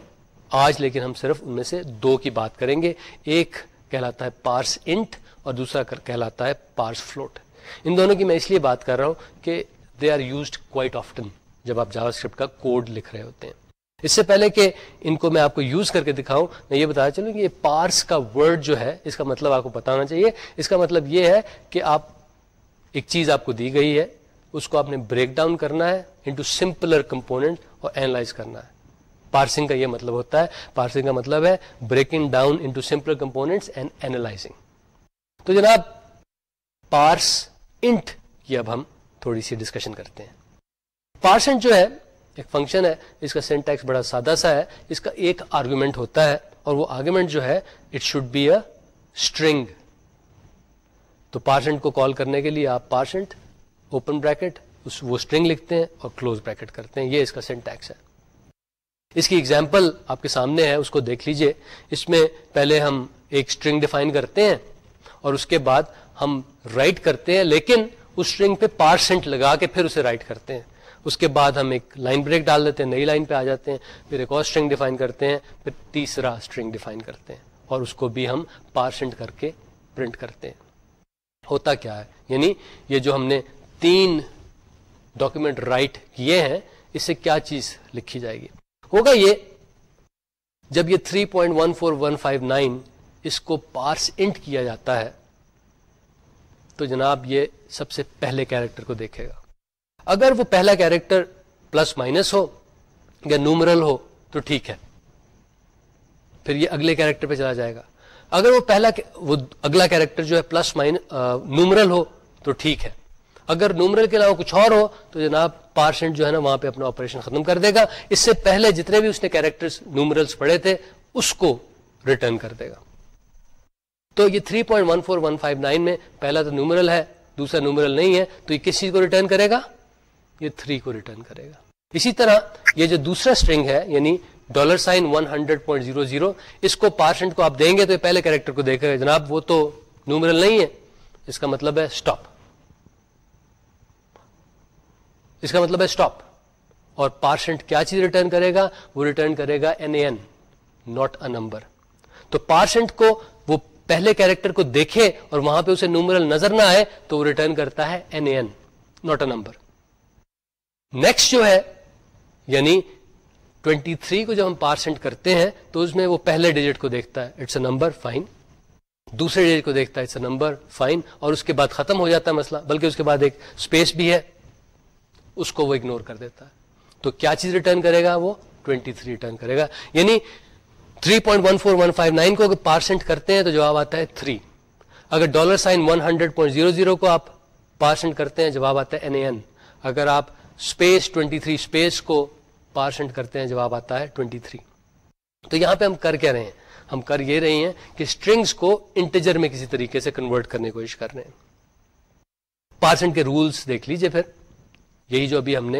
آج لیکن ہم صرف ان میں سے دو کی بات کریں گے۔ ایک کہلاتا ہے پارس انٹ اور دوسرا کہلاتا ہے پارس فلوٹ ان دونوں کی میں اس لیے بات کر رہا ہوں کہ they are used quite often جب آپ جاوا اسکرپٹ کا کوڈ لکھ رہے ہوتے ہیں۔ اس سے پہلے کہ ان کو میں آپ کو یوز کر کے دکھاؤں، میں یہ بتایا چلوں کہ یہ پارس کا ورڈ جو ہے، اس کا مطلب آپ کو بتانا چاہیے۔ اس کا مطلب یہ ہے کہ آپ ایک چیز آپ کو دی گئی ہے، اس کو آپ نے بریک ڈاؤن کرنا ہے انٹو سمپلر کمپوننٹ اور اینالائز کرنا ہے۔ پارسنگ کا یہ مطلب ہوتا ہے۔ پارسنگ کا مطلب ہے breaking down into simpler components and analysing تو جناب پارس انٹ کی اب ہم تھوڑی سی ڈسکشن کرتے ہیں۔ پارسنٹ جو ہے، ایک فنکشن ہے، اس کا سینٹیکس بڑا سادہ سا ہے، اس کا ایک آرگومنٹ ہوتا ہے، اور وہ آرگومنٹ جو ہے it should be a string تو پارسنٹ کو کال کرنے کے لیے آپ پارسنٹ اوپن بریکٹ وہ اسٹرنگ لکھتے ہیں اور کلوز بریکٹ کرتے ہیں، یہ اس کا سینٹیکس ہے. اس کی ایگزامپل آپ کے سامنے ہے، اس کو دیکھ لیجیے. اس میں پہلے ہم ایک اسٹرنگ ڈیفائن کرتے ہیں، اور اس کے بعد ہم رائٹ کرتے ہیں، لیکن اس اسٹرنگ پہ پارسنٹ لگا کے پھر اسے رائٹ کرتے ہیں. اس کے بعد ہم ایک لائن بریک ڈال دیتے ہیں، نئی لائن پہ آ جاتے ہیں، پھر ایک اور اسٹرنگ ڈیفائن کرتے ہیں، پھر تیسرا اسٹرنگ ڈیفائن کرتے ہیں اور اس کو بھی ہم پارسنٹ کر کے پرنٹ کرتے ہیں۔ ہوتا کیا ہے؟ یعنی یہ جو ہم نے تین ڈاکومنٹ رائٹ کیے ہیں اس سے کیا چیز لکھی جائے گی؟ ہوگا یہ، جب یہ 3.14159 اس کو پارس انٹ کیا جاتا ہے، تو جناب یہ سب سے پہلے کیریکٹر کو دیکھے گا۔ اگر وہ پہلا کیریکٹر پلس مائنس ہو یا نومرل ہو تو ٹھیک ہے۔ پھر یہ اگلے کیریکٹر پہ چلا جائے گا۔ اگر وہ پہلا وہ اگلا کیریکٹر جو ہے پلس مائنس نومرل ہو تو ٹھیک ہے۔ اگر نومرل کے علاوہ کچھ اور ہو تو جناب پارسنٹ جو ہے نا وہاں پہ اپنا آپریشن ختم کر دے گا۔ اس سے پہلے جتنے بھی اس نے کیریکٹر نومرلس پڑھے تھے، اس کو ریٹرن کر دے گا۔ تو یہ 3.14159 میں پہلا تو نومرل ہے، دوسرا نومرل نہیں ہے، تو یہ کس چیز کو ریٹرن کرے گا؟ یہ 3 کو ریٹرن کرے گا۔ اسی طرح یہ جو دوسرا اسٹرنگ ہے یعنی dollar sign one hundred point zero zero اس کو پارسنٹ کو آپ دیں گے تو یہ پہلے کیریکٹر کو دیکھے گا جناب، وہ تو نومرل نہیں ہے۔ اس کا مطلب ہے اسٹاپ اس کا مطلب ہے اسٹاپ اور پارسنٹ کیا چیز ریٹرن کرے گا؟ وہ ریٹرن کرے گا N A N not a number تو پارسنٹ کو وہ پہلے کیریکٹر کو دیکھے اور وہاں پہ اسے نومرل نظر نہ آئے تو وہ ریٹرن کرتا ہے N A N not a number next جو ہے یعنی 23 کو جب ہم پارسنٹ کرتے ہیں، تو اس میں وہ پہلے ڈیجٹ کو دیکھتا ہے. اٹس اے نمبر فائن دوسرے ڈیجٹ کو دیکھتا ہے. اٹس اے نمبر فائن اور اس کے بعد ختم ہو جاتا ہے مسئلہ. بلکہ اس کے بعد ایک اسپیس بھی ہے. اس کو وہ اگنور کر دیتا ہے. تو کیا چیز ریٹرن کرے گا وہ? 23 ریٹرن کرے گا. یعنی 3.14159 کو اگر پارسنٹ کرتے ہیں، تو جواب آتا ہے 3 اگر ڈالر سائن 100.00 کو آپ پارسنٹ کرتے ہیں، جواب آتا ہے این اے این اگر آپ اسپیس 23 اسپیس کو پارسنٹ کرتے ہیں جواب آتا ہے 23 تو یہاں پہ ہم کر کیا رہے ہیں؟ ہم کر یہ رہے ہیں کہ اسٹرنگس کو انٹیجر میں کسی طریقے سے کنورٹ کرنے کی کوشش کر رہے ہیں۔ پارسنٹ کے رولس دیکھ لیجیے پھر۔ یہی جو ابھی ہم نے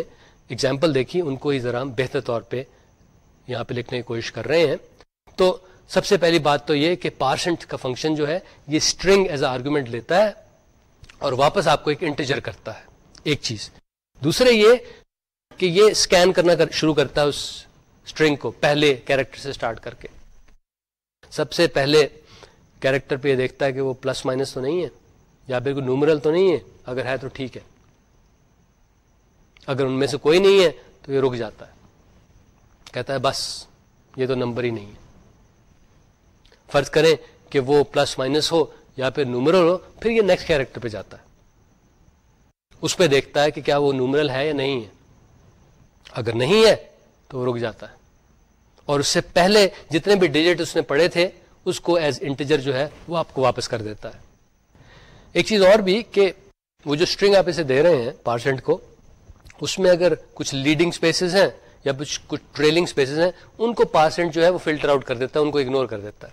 اگزامپل دیکھی، ان کو ہی ذرا ہم بہتر طور پہ یہاں پہ لکھنے کی کوشش کر رہے ہیں۔ تو سب سے پہلی بات تو یہ کہ پارسنٹ کا فنکشن جو ہے، یہ اسٹرنگ ایز اے آرگومنٹ لیتا ہے اور واپس آپ کو ایک انٹیجر کرتا ہے۔ ایک چیز۔ دوسرے یہ کہ یہ اسکین کرنا کر شروع کرتا ہے اس اسٹرنگ کو پہلے کیریکٹر سے اسٹارٹ کر کے۔ سب سے پہلے کیریکٹر پہ یہ دیکھتا ہے کہ وہ پلس مائنس تو نہیں ہے یا پھر کوئی نومرل تو نہیں ہے، اگر ہے تو ٹھیک ہے۔ اگر ان میں سے کوئی نہیں ہے تو یہ رک جاتا ہے۔ کہتا ہے بس، یہ تو نمبر ہی نہیں ہے۔ فرض کریں کہ وہ پلس مائنس ہو یا پھر نومرل ہو، پھر یہ نیکسٹ کیریکٹر پہ جاتا ہے۔ اس پہ دیکھتا ہے کہ کیا وہ نومرل ہے یا نہیں ہے۔ اگر نہیں ہے تو وہ رک جاتا ہے۔ اور اس سے پہلے جتنے بھی ڈیجٹ اس نے پڑھے تھے، اس کو ایز انٹیجر جو ہے وہ آپ کو واپس کر دیتا ہے۔ ایک چیز اور بھی کہ وہ جو اسٹرنگ آپ اسے دے رہے ہیں پارسنٹ کو، اس میں اگر کچھ لیڈنگ اسپیسیز ہیں یا کچھ کچھ ٹریلنگ اسپیسیز ہیں، ان کو پارسنٹ جو ہے وہ فلٹر آؤٹ کر دیتا ہے، ان کو اگنور کر دیتا ہے۔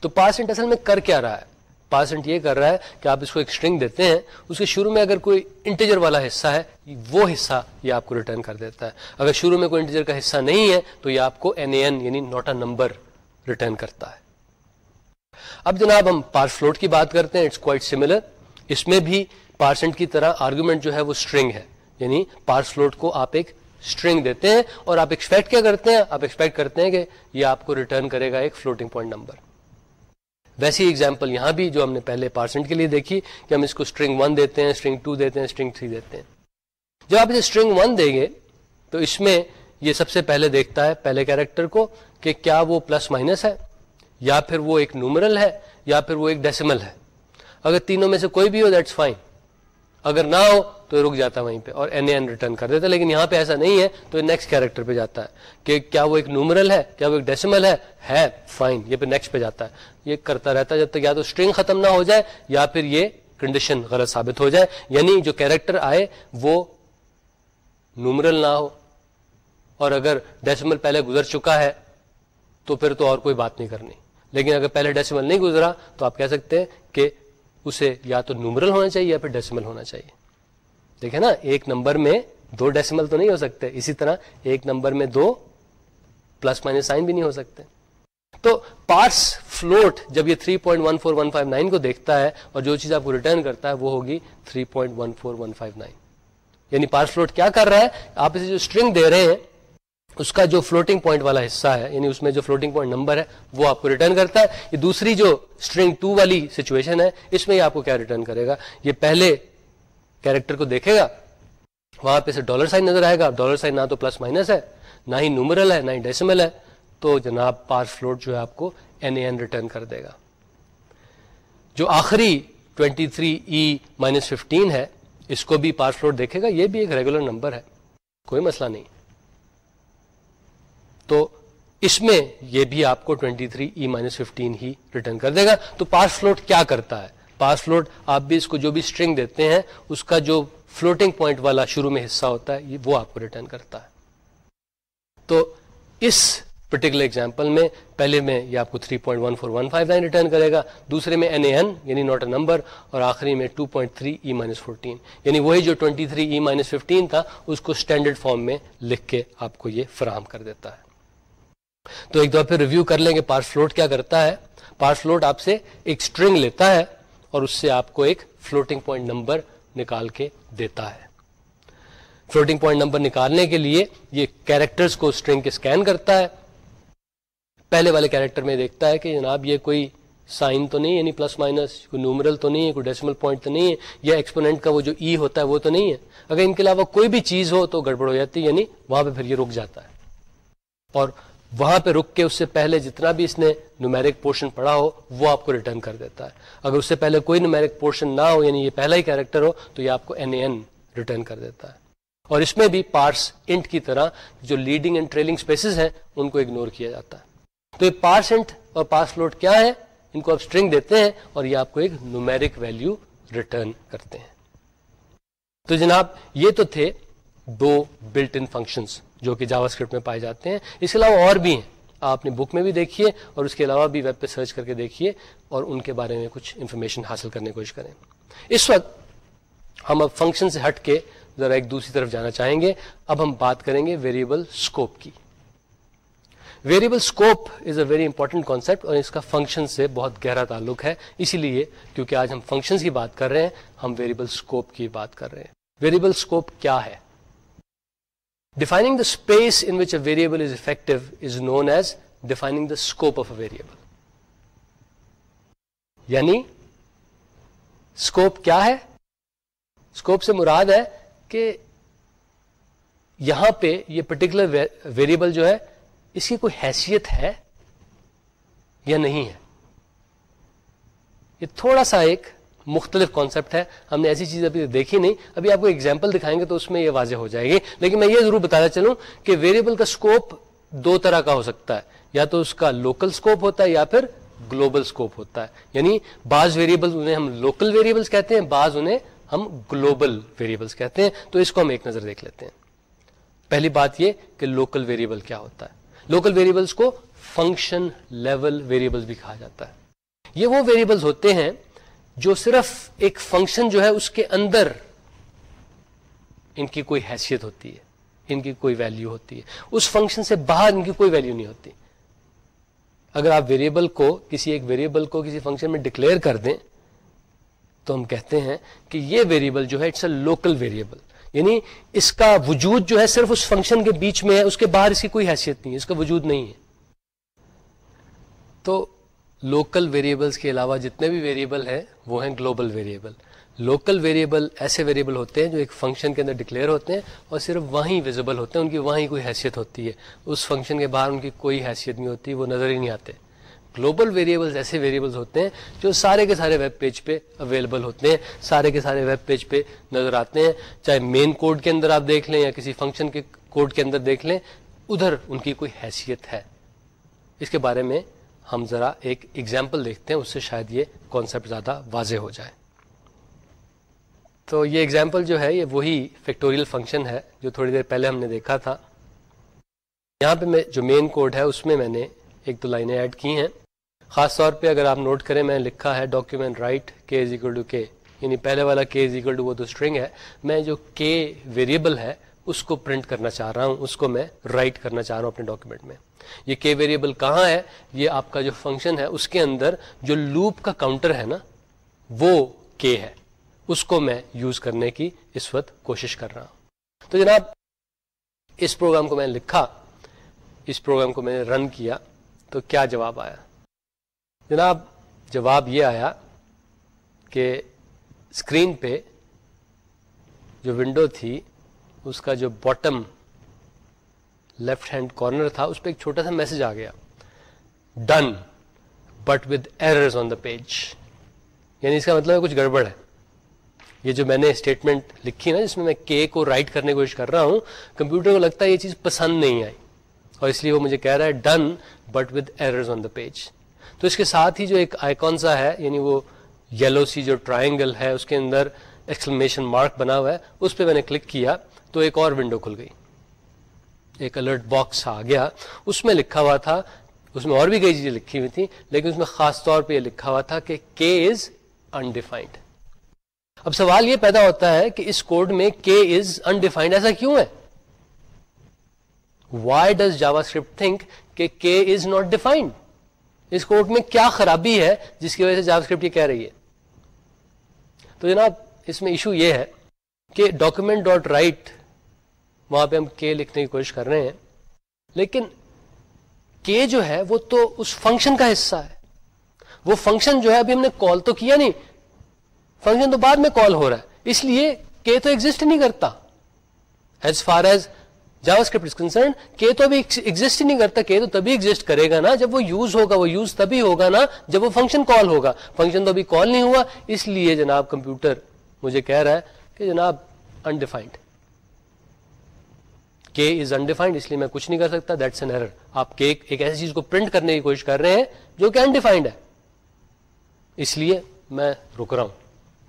تو پارسنٹ اصل میں کر کیا رہا ہے؟ پارسنٹ یہ کر رہا ہے کہ آپ اس کو ایک اسٹرنگ دیتے ہیں، اس کے شروع میں اگر کوئی انٹیجر والا حصہ ہے، وہ حصہ یہ آپ کو ریٹرن کر دیتا ہے۔ اگر شروع میں کوئی انٹیجر کا حصہ نہیں ہے، تو یہ آپ کو این اے این یعنی نوٹ اے نمبر ریٹرن کرتا ہے۔ اب جناب ہم پارس فلوٹ کی بات کرتے ہیں اٹس کوائٹ سملر اس میں بھی پارسنٹ کی طرح آرگومنٹ جو ہے وہ اسٹرنگ ہے۔ یعنی پارس فلوٹ کو آپ ایک اسٹرنگ دیتے ہیں اور آپ ایکسپیکٹ کیا کرتے ہیں؟ آپ ایکسپیکٹ کرتے ہیں کہ یہ آپ کو ریٹرن کرے گا ایک فلوٹنگ پوائنٹ نمبر ویسی ایگزامپل یہاں بھی جو ہم نے پہلے پارسنٹ کے لیے دیکھی کہ ہم اس کو اسٹرنگ ون دیتے ہیں اسٹرنگ ٹو دیتے ہیں اسٹرنگ تھری دیتے ہیں۔ جب آپ اسے اسٹرنگ ون دیں گے تو اس میں یہ سب سے پہلے دیکھتا ہے پہلے کیریکٹر کو کہ کیا وہ پلس مائنس ہے، یا پھر وہ ایک نومرل ہے، یا پھر وہ ایک ڈیسیمل ہے۔ اگر تینوں میں سے کوئی بھی ہو دیٹس فائن اگر نہ ہو تو رک جاتا وہیں پہ اور این اے این ریٹرن کر دیتا لیکن یہاں پہ ایسا نہیں ہے، تو نیکسٹ کیریکٹر پہ جاتا ہے۔ کہ کیا وہ ایک نومرل ہے، کیا وہ ایک ڈیسیمل ہے؟ ہے فائن یہ پھر نیکسٹ پہ جاتا ہے۔ یہ کرتا رہتا ہے جب تک یا تو اسٹرنگ ختم نہ ہو جائے، یا پھر یہ کنڈیشن غلط ثابت ہو جائے۔ یعنی جو کیریکٹر آئے، وہ نومرل نہ ہو۔ اور اگر ڈیسیمل پہلے گزر چکا ہے، تو پھر تو اور کوئی بات نہیں کرنی۔ لیکن اگر پہلے ڈیسیمل نہیں گزرا، تو آپ کہہ سکتے ہیں کہ اسے یا تو نومرل ہونا چاہیے یا پھر ڈیسیمل ہونا چاہیے۔ دیکھیں نا، ایک نمبر میں دو ڈیسیمل تو نہیں ہو سکتے۔ اسی طرح ایک نمبر میں دو پلس مائنس سائن بھی نہیں ہو سکتے۔ تو پارس فلوٹ جب یہ 3.14159 کو دیکھتا ہے اور جو چیز آپ کو ریٹرن کرتا ہے وہ ہوگی 3.14159 یعنی پارس فلوٹ کیا کر رہا ہے؟ آپ اسے جو اسٹرنگ دے رہے ہیں اس کا جو فلوٹنگ پوائنٹ والا حصہ ہے یعنی اس میں جو فلوٹنگ پوائنٹ نمبر ہے، وہ آپ کو ریٹرن کرتا ہے۔ یہ دوسری جو اسٹرنگ ٹو والی سچویشن ہے، اس میں یہ آپ کو کیا ریٹرن کرے گا؟ یہ پہلے کیریکٹر کو دیکھے گا، وہاں پہ سے ڈالر سائن نظر آئے گا۔ ڈالر سائن نہ تو پلس مائنس ہے، نہ ہی نومرل ہے، نہ ہی ڈیسیمل ہے۔ تو جناب پار فلوٹ جو ہے آپ کو این اے این ریٹرن کر دے گا۔ جو آخری 23 تھری ای مائنس ففٹین ہے، اس کو بھی پار فلوٹ دیکھے گا، یہ بھی ایک ریگولر نمبر ہے، کوئی مسئلہ نہیں۔ تو اس میں یہ بھی آپ کو 23 تھری ای مائنس ففٹین ہی ریٹرن کر دے گا۔ تو پاس فلوٹ کیا کرتا ہے؟ پاس فلوٹ آپ بھی اس کو جو بھی اسٹرنگ دیتے ہیں، اس کا جو فلوٹنگ پوائنٹ والا شروع میں حصہ ہوتا ہے وہ آپ کو ریٹرن کرتا ہے۔ تو اس پرٹیکولر ایگزامپل میں پہلے میں یہ آپ کو 3.14159 ریٹرن کرے گا، دوسرے میں این اے این یعنی ناٹ اے نمبر اور آخری میں 2.3 ای مائنس فورٹین یعنی وہی جو 23 تھری ای مائنس ففٹین تھا، اس کو اسٹینڈرڈ فارم میں لکھ کے آپ کو یہ فراہم کر دیتا ہے۔ تو ایک دو پھر ریویو کر لیں گے پارس فلوٹ کیا کرتا ہے. پارس فلوٹ آپ سے ایک اسٹرنگ لیتا ہے اور اس سے آپ کو ایک فلوٹنگ پوائنٹ نمبر نکال کے دیتا ہے. فلوٹنگ پوائنٹ نمبر نکالنے کے لیے یہ کیریکٹرز کو اسٹرنگ کے اسکین کرتا ہے. پہلے والے کیریکٹر میں دیکھتا ہے کہ جناب یہ کوئی سائن تو نہیں یعنی پلس مائنس کوئی نومرل تو نہیں ہے، کوئی ڈیسیمل پوائنٹ تو نہیں ہے، یا ایکسپوننٹ کا وہ جو ای e ہوتا ہے وہ تو نہیں ہے. اگر ان کے علاوہ کوئی بھی چیز ہو تو گڑبڑ ہو جاتی ہے یعنی وہاں پہ پھر یہ رک جاتا ہے. اور وہاں پہ رک کے اس سے پہلے جتنا بھی اس نے نومیرک پورشن پڑھا ہو، وہ آپ کو ریٹرن کر دیتا ہے۔ اگر اس سے پہلے کوئی نومیرک پورشن نہ ہو یعنی یہ پہلا ہی کیریکٹر ہو، تو یہ آپ کو این اے این ریٹرن کر دیتا ہے۔ اور اس میں بھی پارس انٹ کی طرح جو لیڈنگ اینڈ ٹریلنگ اسپیسیز ہیں، ان کو اگنور کیا جاتا ہے۔ تو یہ پارس انٹ اور پارس لوڈ کیا ہے؟ ان کو آپ اسٹرنگ دیتے ہیں اور یہ آپ کو ایک نومیرک ویلو ریٹرن کرتے ہیں۔ تو جناب، یہ تو تھے دو بلٹ ان فنکشنز جو کہ جاوا اسکرپٹ میں پائے جاتے ہیں۔ اس کے علاوہ اور بھی ہیں۔ آپ نے بک میں بھی دیکھیے اور اس کے علاوہ بھی ویب پہ سرچ کر کے دیکھیے اور ان کے بارے میں کچھ انفارمیشن حاصل کرنے کی کوشش کریں۔ اس وقت ہم اب فنکشن سے ہٹ کے ذرا ایک دوسری طرف جانا چاہیں گے۔ اب ہم بات کریں گے ویریبل اسکوپ کی۔ Variable scope is a very important concept اور اس کا فنکشن سے بہت گہرا تعلق ہے۔ اسی لیے کیونکہ آج ہم فنکشن کی بات کر رہے ہیں، ہم ویریبل اسکوپ کی بات کر رہے ہیں۔ ویریبل اسکوپ کیا ہے؟ Defining the space in which a variable is effective is known as defining the scope of a variable یعنی اسکوپ کیا ہے اسکوپ سے مراد ہے کہ یہاں پہ یہ پرٹیکولر ویریبل جو ہے اس کی کوئی حیثیت ہے یا نہیں ہے یہ تھوڑا سا ایک مختلف کانسیپٹ ہے۔ ہم نے ایسی چیز ابھی دیکھی نہیں۔ ابھی آپ کو ایگزامپل دکھائیں گے تو اس میں یہ واضح ہو جائے گی۔ لیکن میں یہ ضرور بتانا چلوں کہ ویریبل کا اسکوپ دو طرح کا ہو سکتا ہے۔ یا تو اس کا لوکل اسکوپ ہوتا ہے یا پھر گلوبل اسکوپ ہوتا ہے۔ یعنی بعض ویریبل انہیں ہم لوکل ویریبلس کہتے ہیں، بعض انہیں ہم گلوبل ویریبلس کہتے ہیں۔ تو اس کو ہم ایک نظر دیکھ لیتے ہیں۔ پہلی بات یہ کہ لوکل ویریبل کیا ہوتا ہے۔ لوکل ویریبلس کو فنکشن لیول ویریبل بھی کہا جاتا ہے۔ یہ وہ ویریبلس ہوتے ہیں جو صرف ایک فنکشن جو ہے اس کے اندر ان کی کوئی حیثیت ہوتی ہے، ان کی کوئی ویلیو ہوتی ہے۔ اس فنکشن سے باہر ان کی کوئی ویلیو نہیں ہوتی۔ اگر آپ ویریبل کو، کسی ایک ویریبل کو کسی فنکشن میں ڈکلیئر کر دیں، تو ہم کہتے ہیں کہ یہ ویریبل جو ہے اٹس اے لوکل ویریبل یعنی اس کا وجود جو ہے صرف اس فنکشن کے بیچ میں ہے، اس کے باہر اس کی کوئی حیثیت نہیں ہے، اس کا وجود نہیں ہے۔ تو لوکل ویریبلس کے علاوہ جتنے بھی ویریبل ہیں، وہ ہیں گلوبل ویریبل لوکل ویریبل ایسے ویریبل ہوتے ہیں جو ایک فنکشن کے اندر ڈکلیئر ہوتے ہیں اور صرف وہیں ویزیبل ہوتے ہیں، ان کی وہیں کوئی حیثیت ہوتی ہے۔ اس فنکشن کے باہر ان کی کوئی حیثیت نہیں ہوتی، وہ نظر ہی نہیں آتے۔ گلوبل ویریبلس ایسے ویریبلس ہوتے ہیں جو سارے کے سارے ویب پیج پہ اویلیبل ہوتے ہیں، سارے کے سارے ویب پیج پہ نظر آتے ہیں۔ چاہے مین کوڈ کے اندر آپ دیکھ لیں یا کسی فنکشن کے کوڈ کے اندر دیکھ لیں، ادھر ان کی کوئی حیثیت ہے۔ اس کے بارے میں ہم ذرا ایک ایگزامپل دیکھتے ہیں، اس سے شاید یہ کانسیپٹ زیادہ واضح ہو جائے۔ تو یہ ایگزامپل جو ہے، یہ وہی فیکٹوریل فنکشن ہے جو تھوڑی دیر پہلے ہم نے دیکھا تھا۔ یہاں پہ میں، جو مین کوڈ ہے، اس میں میں نے ایک دو لائنیں ایڈ کی ہیں۔ خاص طور پہ اگر آپ نوٹ کریں، میں نے لکھا ہے ڈاکیومنٹ رائٹ کے از اکول ٹو کے یعنی پہلے والا کے از اکول ٹو وہ تو اسٹرنگ ہے، میں جو کے ویریبل ہے اس کو پرنٹ کرنا چاہ رہا ہوں، اس کو میں رائٹ کرنا چاہ رہا ہوں اپنے ڈاکیومنٹ میں۔ یہ کے ویریبل کہاں ہے؟ یہ آپ کا جو فنکشن ہے، اس کے اندر جو لوپ کا کاؤنٹر ہے نا، وہ کے ہے۔ اس کو میں یوز کرنے کی اس وقت کوشش کر رہا ہوں۔ تو جناب، اس پروگرام کو میں نے لکھا، اس پروگرام کو میں نے رن کیا، تو کیا جواب آیا؟ جناب، جواب یہ آیا کہ اسکرین پہ جو ونڈو تھی اس کا جو باٹم لیفٹ ہینڈ کارنر تھا، اس پہ ایک چھوٹا سا میسج آ گیا۔ Done but with errors on the page یعنی اس کا مطلب کچھ گڑبڑ ہے۔ یہ جو میں نے اسٹیٹمنٹ لکھی نا، جس میں میں کے کو رائٹ کرنے کی کوشش کر رہا ہوں، کمپیوٹر کو لگتا ہے یہ چیز پسند نہیں آئی۔ اور اس لیے وہ مجھے کہہ رہا ہے done but with errors on the page تو اس کے ساتھ ہی جو ایک آئیکن سا ہے یعنی وہ یلو سی جو ٹرائنگل ہے، اس کے اندر ایکسکلمیشن مارک بنا ہوا ہے، اس پہ میں نے کلک کیا۔ تو ایک اور ونڈو کھل گئی۔ ایک الرٹ باکس آ گیا۔ اس میں لکھا ہوا تھا، اس میں اور بھی کئی چیزیں لکھی ہوئی تھیں، لیکن اس میں خاص طور پہ یہ لکھا ہوا تھا کہ کے از انڈیفائنڈ اب سوال یہ پیدا ہوتا ہے کہ اس کوڈ میں کے از انڈیفائنڈ ایسا کیوں ہے؟ Why does JavaScript think کہ کے از ناٹ ڈیفائنڈ اس کوڈ میں کیا خرابی ہے جس کی وجہ سے جاوا اسکرپٹ یہ کہہ رہی ہے؟ تو جناب، اس میں ایشو یہ ہے کہ ڈاکومینٹ ڈاٹ رائٹ وہاں پہ ہم کے لکھنے کی کوشش کر رہے ہیں۔ لیکن کے جو ہے وہ تو اس فنکشن کا حصہ ہے۔ وہ فنکشن جو ہے ابھی ہم نے کال تو کیا نہیں۔ فنکشن تو بعد میں کال ہو رہا ہے۔ اس لیے کے تو ایگزٹ نہیں کرتا۔ As far as JavaScript concern کے تو ابھی ایگزٹ ہی نہیں کرتا۔ کہ تو تبھی ایگزٹ کرے گا نا جب وہ یوز ہوگا، وہ یوز تبھی ہوگا نا جب وہ فنکشن کال ہوگا۔ فنکشن تو ابھی کال نہیں ہوا۔ اس لیے جناب کمپیوٹر مجھے کہہ رہا ہے کہ جناب انڈیفائنڈ کے از انڈیفائنڈ اس لیے میں کچھ نہیں کر سکتا. دیٹس این ایرر آپ کے ایک ایسی چیز کو پرنٹ کرنے کی کوشش کر رہے ہیں جو کہ انڈیفائنڈ ہے. اس لیے میں رک رہا ہوں.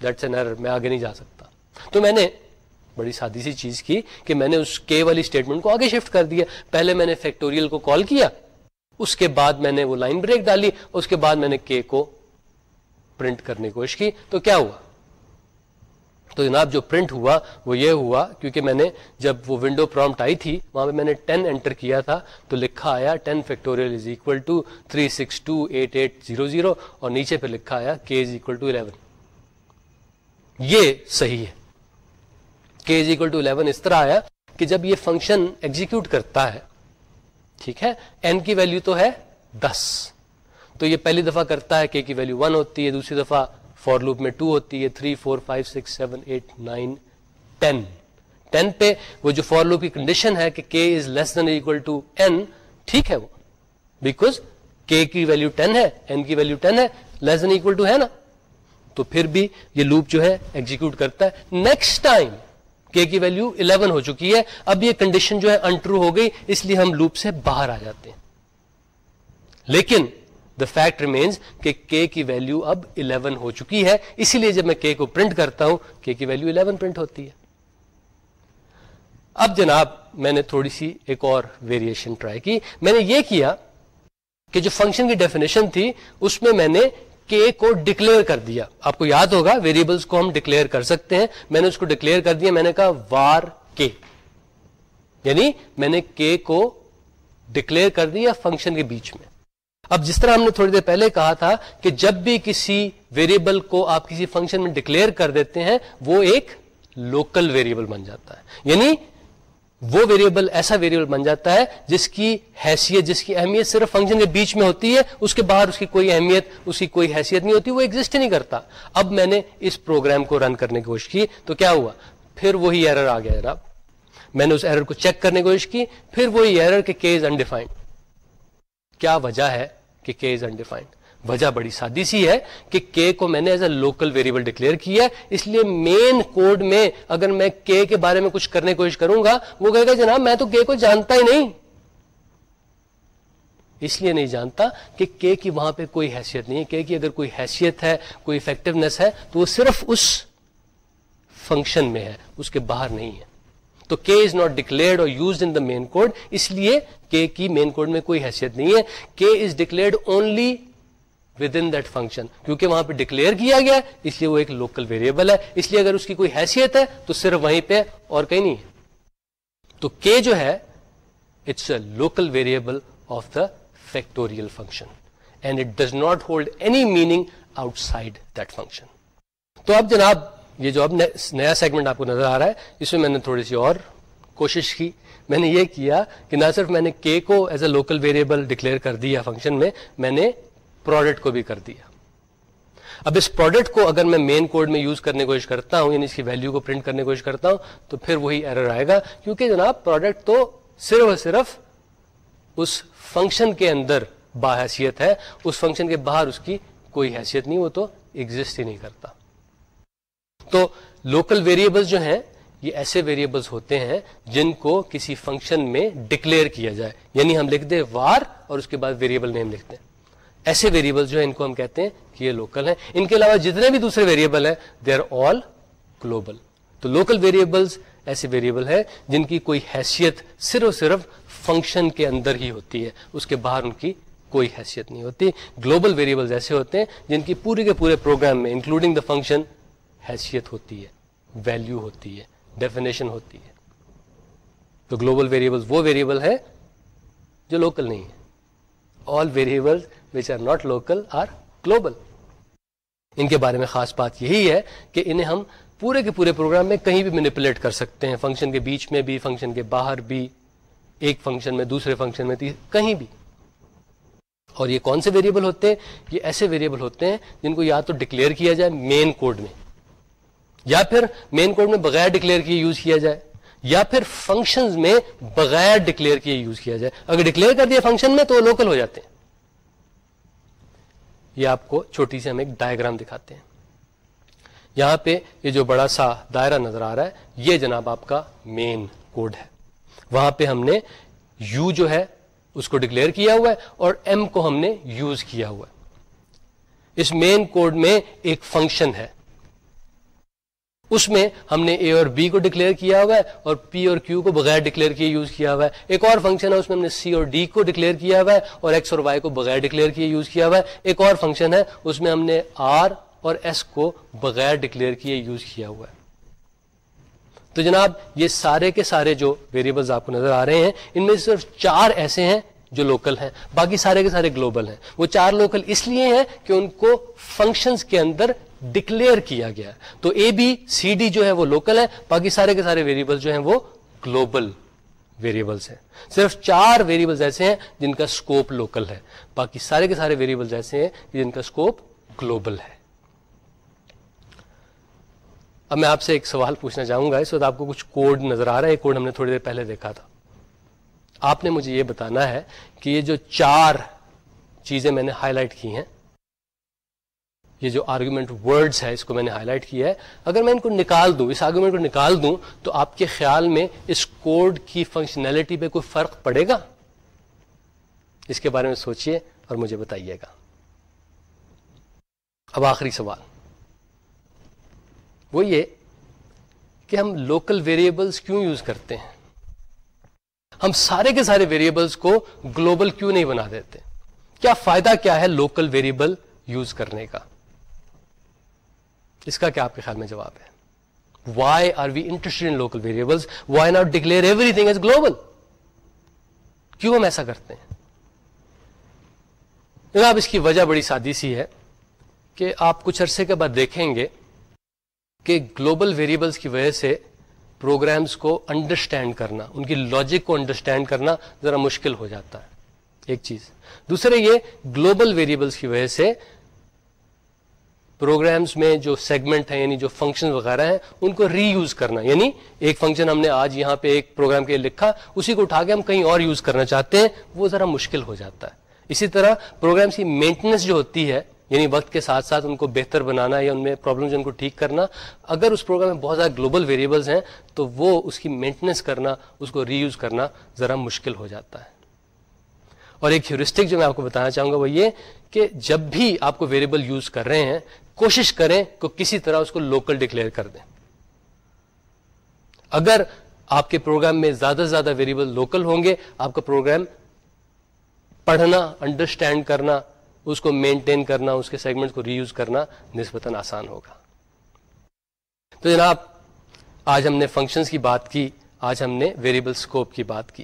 دیٹس این ایرر میں آگے نہیں جا سکتا. تو میں نے بڑی سادی سی چیز کی کہ میں نے اس کے والی اسٹیٹمنٹ کو آگے شفٹ کر دیا. پہلے میں نے فیکٹوریل کو کال کیا. اس کے بعد میں نے وہ لائن بریک ڈالی. اس کے بعد میں نے کے کو پرنٹ کرنے کی کوشش کی. تو کیا ہوا؟ تو جناب جو پرنٹ ہوا، وہ یہ ہوا، کیونکہ میں نے جب وہ ونڈو پرومٹ آئی تھی، وہاں پہ میں نے ٹین انٹر کیا تھا، تو لکھا آیا ten factorial is equal to three six two eight eight zero zero اور نیچے پہ لکھا آیا کے از اکول ٹو الیون یہ صحیح ہے۔ K is equal to eleven اس طرح آیا کہ جب یہ فنکشن ایگزیکیوٹ کرتا ہے، ٹھیک ہے این کی ویلو تو ہے دس۔ تو یہ پہلی دفعہ کرتا ہے کے کی ویلو ون ہوتی ہے، دوسری دفعہ فور لوپ میں ٹو ہوتی ہے، three, four, five, six, seven, eight, nine, ten. Ten پہ وہ جو فور لوپ کی کنڈیشن ہے کہ K is less than equal to N, ٹھیک ہے وہ۔ بیکوز کے کی ویلو ٹین ہے، این کی ویلو ٹین ہے، لیس دین اکول ٹو ہے نا۔ تو پھر بھی یہ لوپ جو ہے ایگزیکیوٹ کرتا ہے۔ نیکسٹ ٹائم کے کی ویلو 11 ہو چکی ہے۔ اب یہ کنڈیشن جو ہے انٹرو ہو گئی، اس لیے ہم لوپ سے باہر آ جاتے ہیں۔ لیکن دا فیکٹ ریمینس کہ کے کی ویلو اب 11 ہو چکی ہے۔ اسی لیے جب میں کے کو پرنٹ کرتا ہوں کے کی ویلو 11 پرنٹ ہوتی ہے۔ اب جناب میں نے تھوڑی سی ایک اور ویریشن ٹرائی کی۔ میں نے یہ کیا کہ جو فنکشن کی ڈیفینیشن تھی، اس میں میں نے کے کو ڈکلیئر کر دیا۔ آپ کو یاد ہوگا ویریبلس کو ہم ڈکلیئر کر سکتے ہیں۔ میں نے اس کو ڈکلیئر کر دیا، میں نے کہا وار کے یعنی میں نے کے کو ڈکلیئر کر دیا فنکشن کے بیچ میں۔ اب جس طرح ہم نے تھوڑی دیر پہلے کہا تھا کہ جب بھی کسی ویریبل کو آپ کسی فنکشن میں ڈکلیئر کر دیتے ہیں، وہ ایک لوکل ویریبل بن جاتا ہے۔ یعنی وہ ویریبل ایسا ویریبل بن جاتا ہے جس کی حیثیت، جس کی اہمیت صرف فنکشن کے بیچ میں ہوتی ہے، اس کے باہر اس کی کوئی اہمیت، اس کی کوئی حیثیت نہیں ہوتی، وہ ایگزٹ ہی نہیں کرتا۔ اب میں نے اس پروگرام کو رن کرنے کی کوشش کی، تو کیا ہوا؟ پھر وہی ایرر آ گیا جناب میں نے اس ایرر کو چیک کرنے کی کوشش کی، پھر وہی ایرر کے از انڈیفائنڈ کیا وجہ ہے؟ کہ کے از انڈیفائنڈ وجہ بڑی سادی سی ہے کہ کے کو میں نے as a local variable declare کیا ہے، اس لیے مین کوڈ میں اگر میں کے کے بارے میں کچھ کرنے کی کوشش کروں گا، وہ کہے گا جناب میں تو کے کو جانتا ہی نہیں۔ اس لیے نہیں جانتا کہ کے کی وہاں پہ کوئی حیثیت نہیں ہے۔ کے کی اگر کوئی حیثیت ہے، کوئی افیکٹونیس ہے، تو وہ صرف اس فنکشن میں ہے، اس کے باہر نہیں ہے۔ تو کے از ناٹ ڈکلیئرڈ اور use in the main code اس لیے کے کی مین کوڈ میں کوئی حیثیت نہیں ہے. K is declared only within that function کیونکہ وہاں پہ ڈکلیئر کیا گیا اس لیے وہ ایک لوکل ویریبل ہے. اس لیے اگر اس کی کوئی حیثیت ہے تو صرف وہیں پہ اور کہیں نہیں ہے۔ تو کے جو ہے it's a local variable of the factorial function and it does not hold any meaning outside that function تو اب جناب یہ جو اب نیا سیگمنٹ آپ کو نظر آ رہا ہے، اس میں میں نے تھوڑی سی اور کوشش کی۔ میں نے یہ کیا کہ نہ صرف میں نے کے کو as a local variable declare کر دیا فنکشن میں میں نے پروڈکٹ کو بھی کر دیا۔ اب اس پروڈکٹ کو اگر میں مین کوڈ میں یوز کرنے کی کوشش کرتا ہوں یعنی اس کی ویلو کو پرنٹ کرنے کی کوشش کرتا ہوں، تو پھر وہی ایرر آئے گا۔ کیونکہ جناب پروڈکٹ تو صرف اور صرف اس فنکشن کے اندر باحیثیت ہے، اس فنکشن کے باہر اس کی کوئی حیثیت نہیں، وہ تو ایگزٹ ہی نہیں کرتا۔ تو لوکل ویریبل جو ہیں، یہ ایسے ویریبلس ہوتے ہیں جن کو کسی فنکشن میں ڈکلیئر کیا جائے۔ یعنی ہم لکھ دیں وار اور اس کے بعد ویریبل نیم لکھتے ہیں ایسے ویریبل جو ہیں ان کو ہم کہتے ہیں کہ یہ لوکل ہیں۔ ان کے علاوہ جتنے بھی دوسرے ویریبل ہیں دے آر آل گلوبل تو لوکل ویریبلس ایسے ویریبل ہیں جن کی کوئی حیثیت صرف صرف فنکشن کے اندر ہی ہوتی ہے۔ اس کے باہر ان کی کوئی حیثیت نہیں ہوتی۔ گلوبل ویریبلس ایسے ہوتے ہیں جن کی پورے کے پورے پروگرام میں انکلوڈنگ دا فنکشن حیثیت ہوتی ہے ویلو ہوتی ہے ڈیفینیشن ہوتی ہے۔ تو گلوبل ویریبل وہ ویریبل ہے جو لوکل نہیں ہے all variable which are not local are global ان کے بارے میں خاص بات یہی ہے کہ انہیں ہم پورے کے پورے پروگرام میں کہیں بھی مینیپولیٹ کر سکتے ہیں۔ فنکشن کے بیچ میں بھی فنکشن کے باہر بھی، ایک فنکشن میں، دوسرے فنکشن میں کہیں بھی۔ اور یہ کون سے ویریبل ہوتے ہیں؟ یہ ایسے ویریبل ہوتے ہیں جن کو یا تو ڈکلیئر کیا جائے مین کوڈ میں۔ یا پھر مین کوڈ میں بغیر ڈکلیئر کیے یوز کیا جائے، یا پھر فنکشن میں بغیر ڈکلیئر کیے یوز کیا جائے۔ اگر ڈکلیئر کر دیا فنکشن میں تو وہ لوکل ہو جاتے ہیں۔ یہ آپ کو چھوٹی سی ہم ایک ڈائگرام دکھاتے ہیں۔ یہاں پہ یہ جو بڑا سا دائرہ نظر آ رہا ہے، یہ جناب آپ کا مین کوڈ ہے۔ وہاں پہ ہم نے یو جو ہے، اس کو ڈکلیئر کیا ہوا ہے اور ایم کو ہم نے یوز کیا ہوا ہے۔ اس مین کوڈ میں ایک فنکشن ہے۔ اس میں ہم نے اے اور بی کو ڈکلیئر کیا ہوا ہے اور پی اور کیو کو بغیر ڈکلیئر کیے یوز کیا ہوا ہے۔ ایک اور فنکشن ہے، اس میں ہم نے سی اور ڈی کو ڈکلیئر کیا ہوا ہے اور ایکس اور وائی کو بغیر ڈکلیئر کیے یوز کیا ہوا ہے۔ ایک اور فنکشن ہے، اس میں ہم نے آر اور ایس کو بغیر ڈکلیئر کیے یوز کیا ہوا ہے۔ تو جناب، یہ سارے کے سارے جو ویریبلز آپ کو نظر آ رہے ہیں، ان میں صرف چار ایسے ہیں جو لوکل ہیں، باقی سارے کے سارے گلوبل ہیں۔ وہ چار لوکل اس لیے ہیں کہ ان کو فنکشنز کے اندر ڈکلیئر کیا گیا۔ تو اے بی سی ڈی جو ہے وہ لوکل ہے باقی سارے کے سارے ویریبل جو ہیں وہ گلوبل ویریبلس ہیں۔ صرف چار ویریبلس ایسے ہیں جن کا اسکوپ لوکل ہے۔ باقی سارے کے سارے ویریبلس ایسے ہیں جن کا اسکوپ گلوبل ہے۔ اب میں آپ سے ایک سوال پوچھنا چاہوں گا، اس وقت آپ کو کچھ کوڈ نظر آ رہا ہے کوڈ ہم نے تھوڑی دیر پہلے دیکھا تھا۔ آپ نے مجھے یہ بتانا ہے کہ یہ جو چار چیزیں میں نے ہائی لائٹ کی ہیں، یہ جو آرگومنٹ ورڈز ہے اس کو میں نے ہائی لائٹ کیا ہے۔ اگر میں ان کو نکال دوں، اس آرگومنٹ کو نکال دوں، تو آپ کے خیال میں اس کوڈ کی فنکشنلٹی پہ کوئی فرق پڑے گا؟ اس کے بارے میں سوچئے اور مجھے بتائیے گا۔ اب آخری سوال۔ وہ یہ کہ ہم لوکل ویریبلس کیوں یوز کرتے ہیں؟ ہم سارے کے سارے ویریبلس کو گلوبل کیوں نہیں بنا دیتے؟ کیا فائدہ کیا ہے لوکل ویریبل یوز کرنے کا؟ اس کا کیا آپ کے خیال میں جواب ہے؟ Why are we interested in local variable why not declare everything is global کیوں ہم ایسا کرتے ہیں؟ جناب اس کی وجہ بڑی سادی سی ہے کہ آپ کچھ عرصے کے بعد دیکھیں گے کہ گلوبل ویریبلس کی وجہ سے پروگرامز کو انڈرسٹینڈ کرنا، ان کی لاجک کو انڈرسٹینڈ کرنا ذرا مشکل ہو جاتا ہے، ایک چیز۔ دوسرے یہ گلوبل ویریبلس کی وجہ سے پروگرامز میں جو سیگمنٹ ہیں یعنی جو فنکشن وغیرہ ہیں، ان کو ری یوز کرنا۔ یعنی ایک فنکشن ہم نے آج یہاں پہ ایک پروگرام کے لکھا، اسی کو اٹھا کے ہم کہیں اور یوز کرنا چاہتے ہیں، وہ ذرا مشکل ہو جاتا ہے۔ اسی طرح پروگرامس کی مینٹننس جو ہوتی ہے یعنی وقت کے ساتھ ساتھ ان کو بہتر بنانا یا ان میں پرابلم ان کو ٹھیک کرنا، اگر اس پروگرام میں بہت زیادہ گلوبل ویریبلس ہیں، تو وہ اس کی مینٹننس کرنا، اس کو ری یوز کرنا ذرا مشکل ہو جاتا ہے۔ اور ایک ہیورسٹک جو میں آپ کو بتانا چاہوں گا وہ یہ کہ جب بھی آپ کو ویریبل یوز کر رہے ہیں، کوشش کریں کہ کسی طرح اس کو لوکل ڈکلیئر کر دیں۔ اگر آپ کے پروگرام میں زیادہ سے زیادہ ویریبل لوکل ہوں گے، آپ کا پروگرام پڑھنا انڈرسٹینڈ کرنا اس کو مینٹین کرنا، اس کے سیگمنٹ کو ری یوز کرنا نسبتاً آسان ہوگا۔ تو جناب، آج ہم نے فنکشنز کی بات کی، آج ہم نے ویریبل اسکوپ کی بات کی۔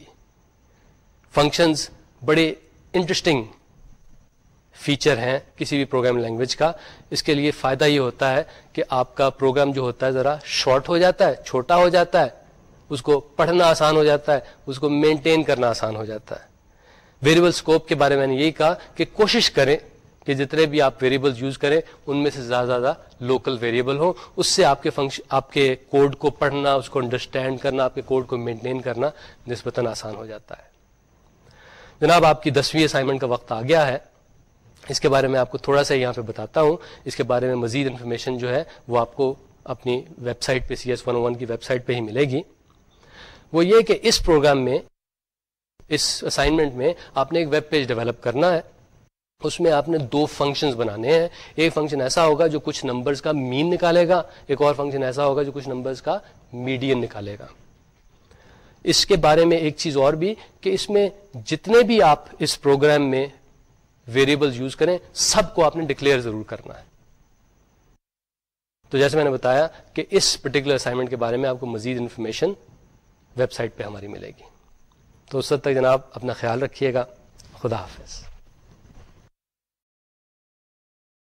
فنکشنز بڑے انٹرسٹنگ فیچر ہیں کسی بھی پروگرام لینگویج کا۔ اس کے لیے فائدہ یہ ہوتا ہے کہ آپ کا پروگرام جو ہوتا ہے ذرا شارٹ ہو جاتا ہے، چھوٹا ہو جاتا ہے، اس کو پڑھنا آسان ہو جاتا ہے، اس کو مینٹین کرنا آسان ہو جاتا ہے۔ ویریبل اسکوپ کے بارے میں نے یہی کہا کہ کوشش کریں کہ جتنے بھی آپ ویریبل یوز کریں، ان میں سے زیادہ زیادہ لوکل ویریبل ہوں۔ اس سے آپ کے فنکشن آپ کے کوڈ کو پڑھنا، اس کو انڈرسٹینڈ کرنا، آپ کے کوڈ کو مینٹین کرنا نسبتاً آسان ہو جاتا ہے۔ جناب، آپ کی دسویں اسائنمنٹ کا وقت آ گیا ہے۔ اس کے بارے میں آپ کو تھوڑا سا یہاں پہ بتاتا ہوں۔ اس کے بارے میں مزید انفارمیشن جو ہے، وہ آپ کو اپنی ویب سائٹ پہ سی ایس ون ون کی ویب سائٹ پہ ہی ملے گی۔ وہ یہ کہ اس پروگرام میں اس اسائنمنٹ میں آپ نے ایک ویب پیج ڈیولپ کرنا ہے۔ اس میں آپ نے دو فنکشنز بنانے ہیں۔ ایک فنکشن ایسا ہوگا جو کچھ نمبرز کا مین نکالے گا، ایک اور فنکشن ایسا ہوگا جو کچھ نمبرز کا میڈین نکالے گا۔ اس کے بارے میں ایک چیز اور بھی کہ اس میں جتنے بھی آپ اس پروگرام میں ویریبل یوز کریں، سب کو آپ نے ڈکلیئر ضرور کرنا ہے۔ تو جیسے میں نے بتایا کہ اس پرٹیکولر اسائنمنٹ کے بارے میں آپ کو مزید انفارمیشن ویب سائٹ پہ ہماری ملے گی۔ تو اس وقت تک جناب اپنا خیال رکھیے گا۔ خدا حافظ۔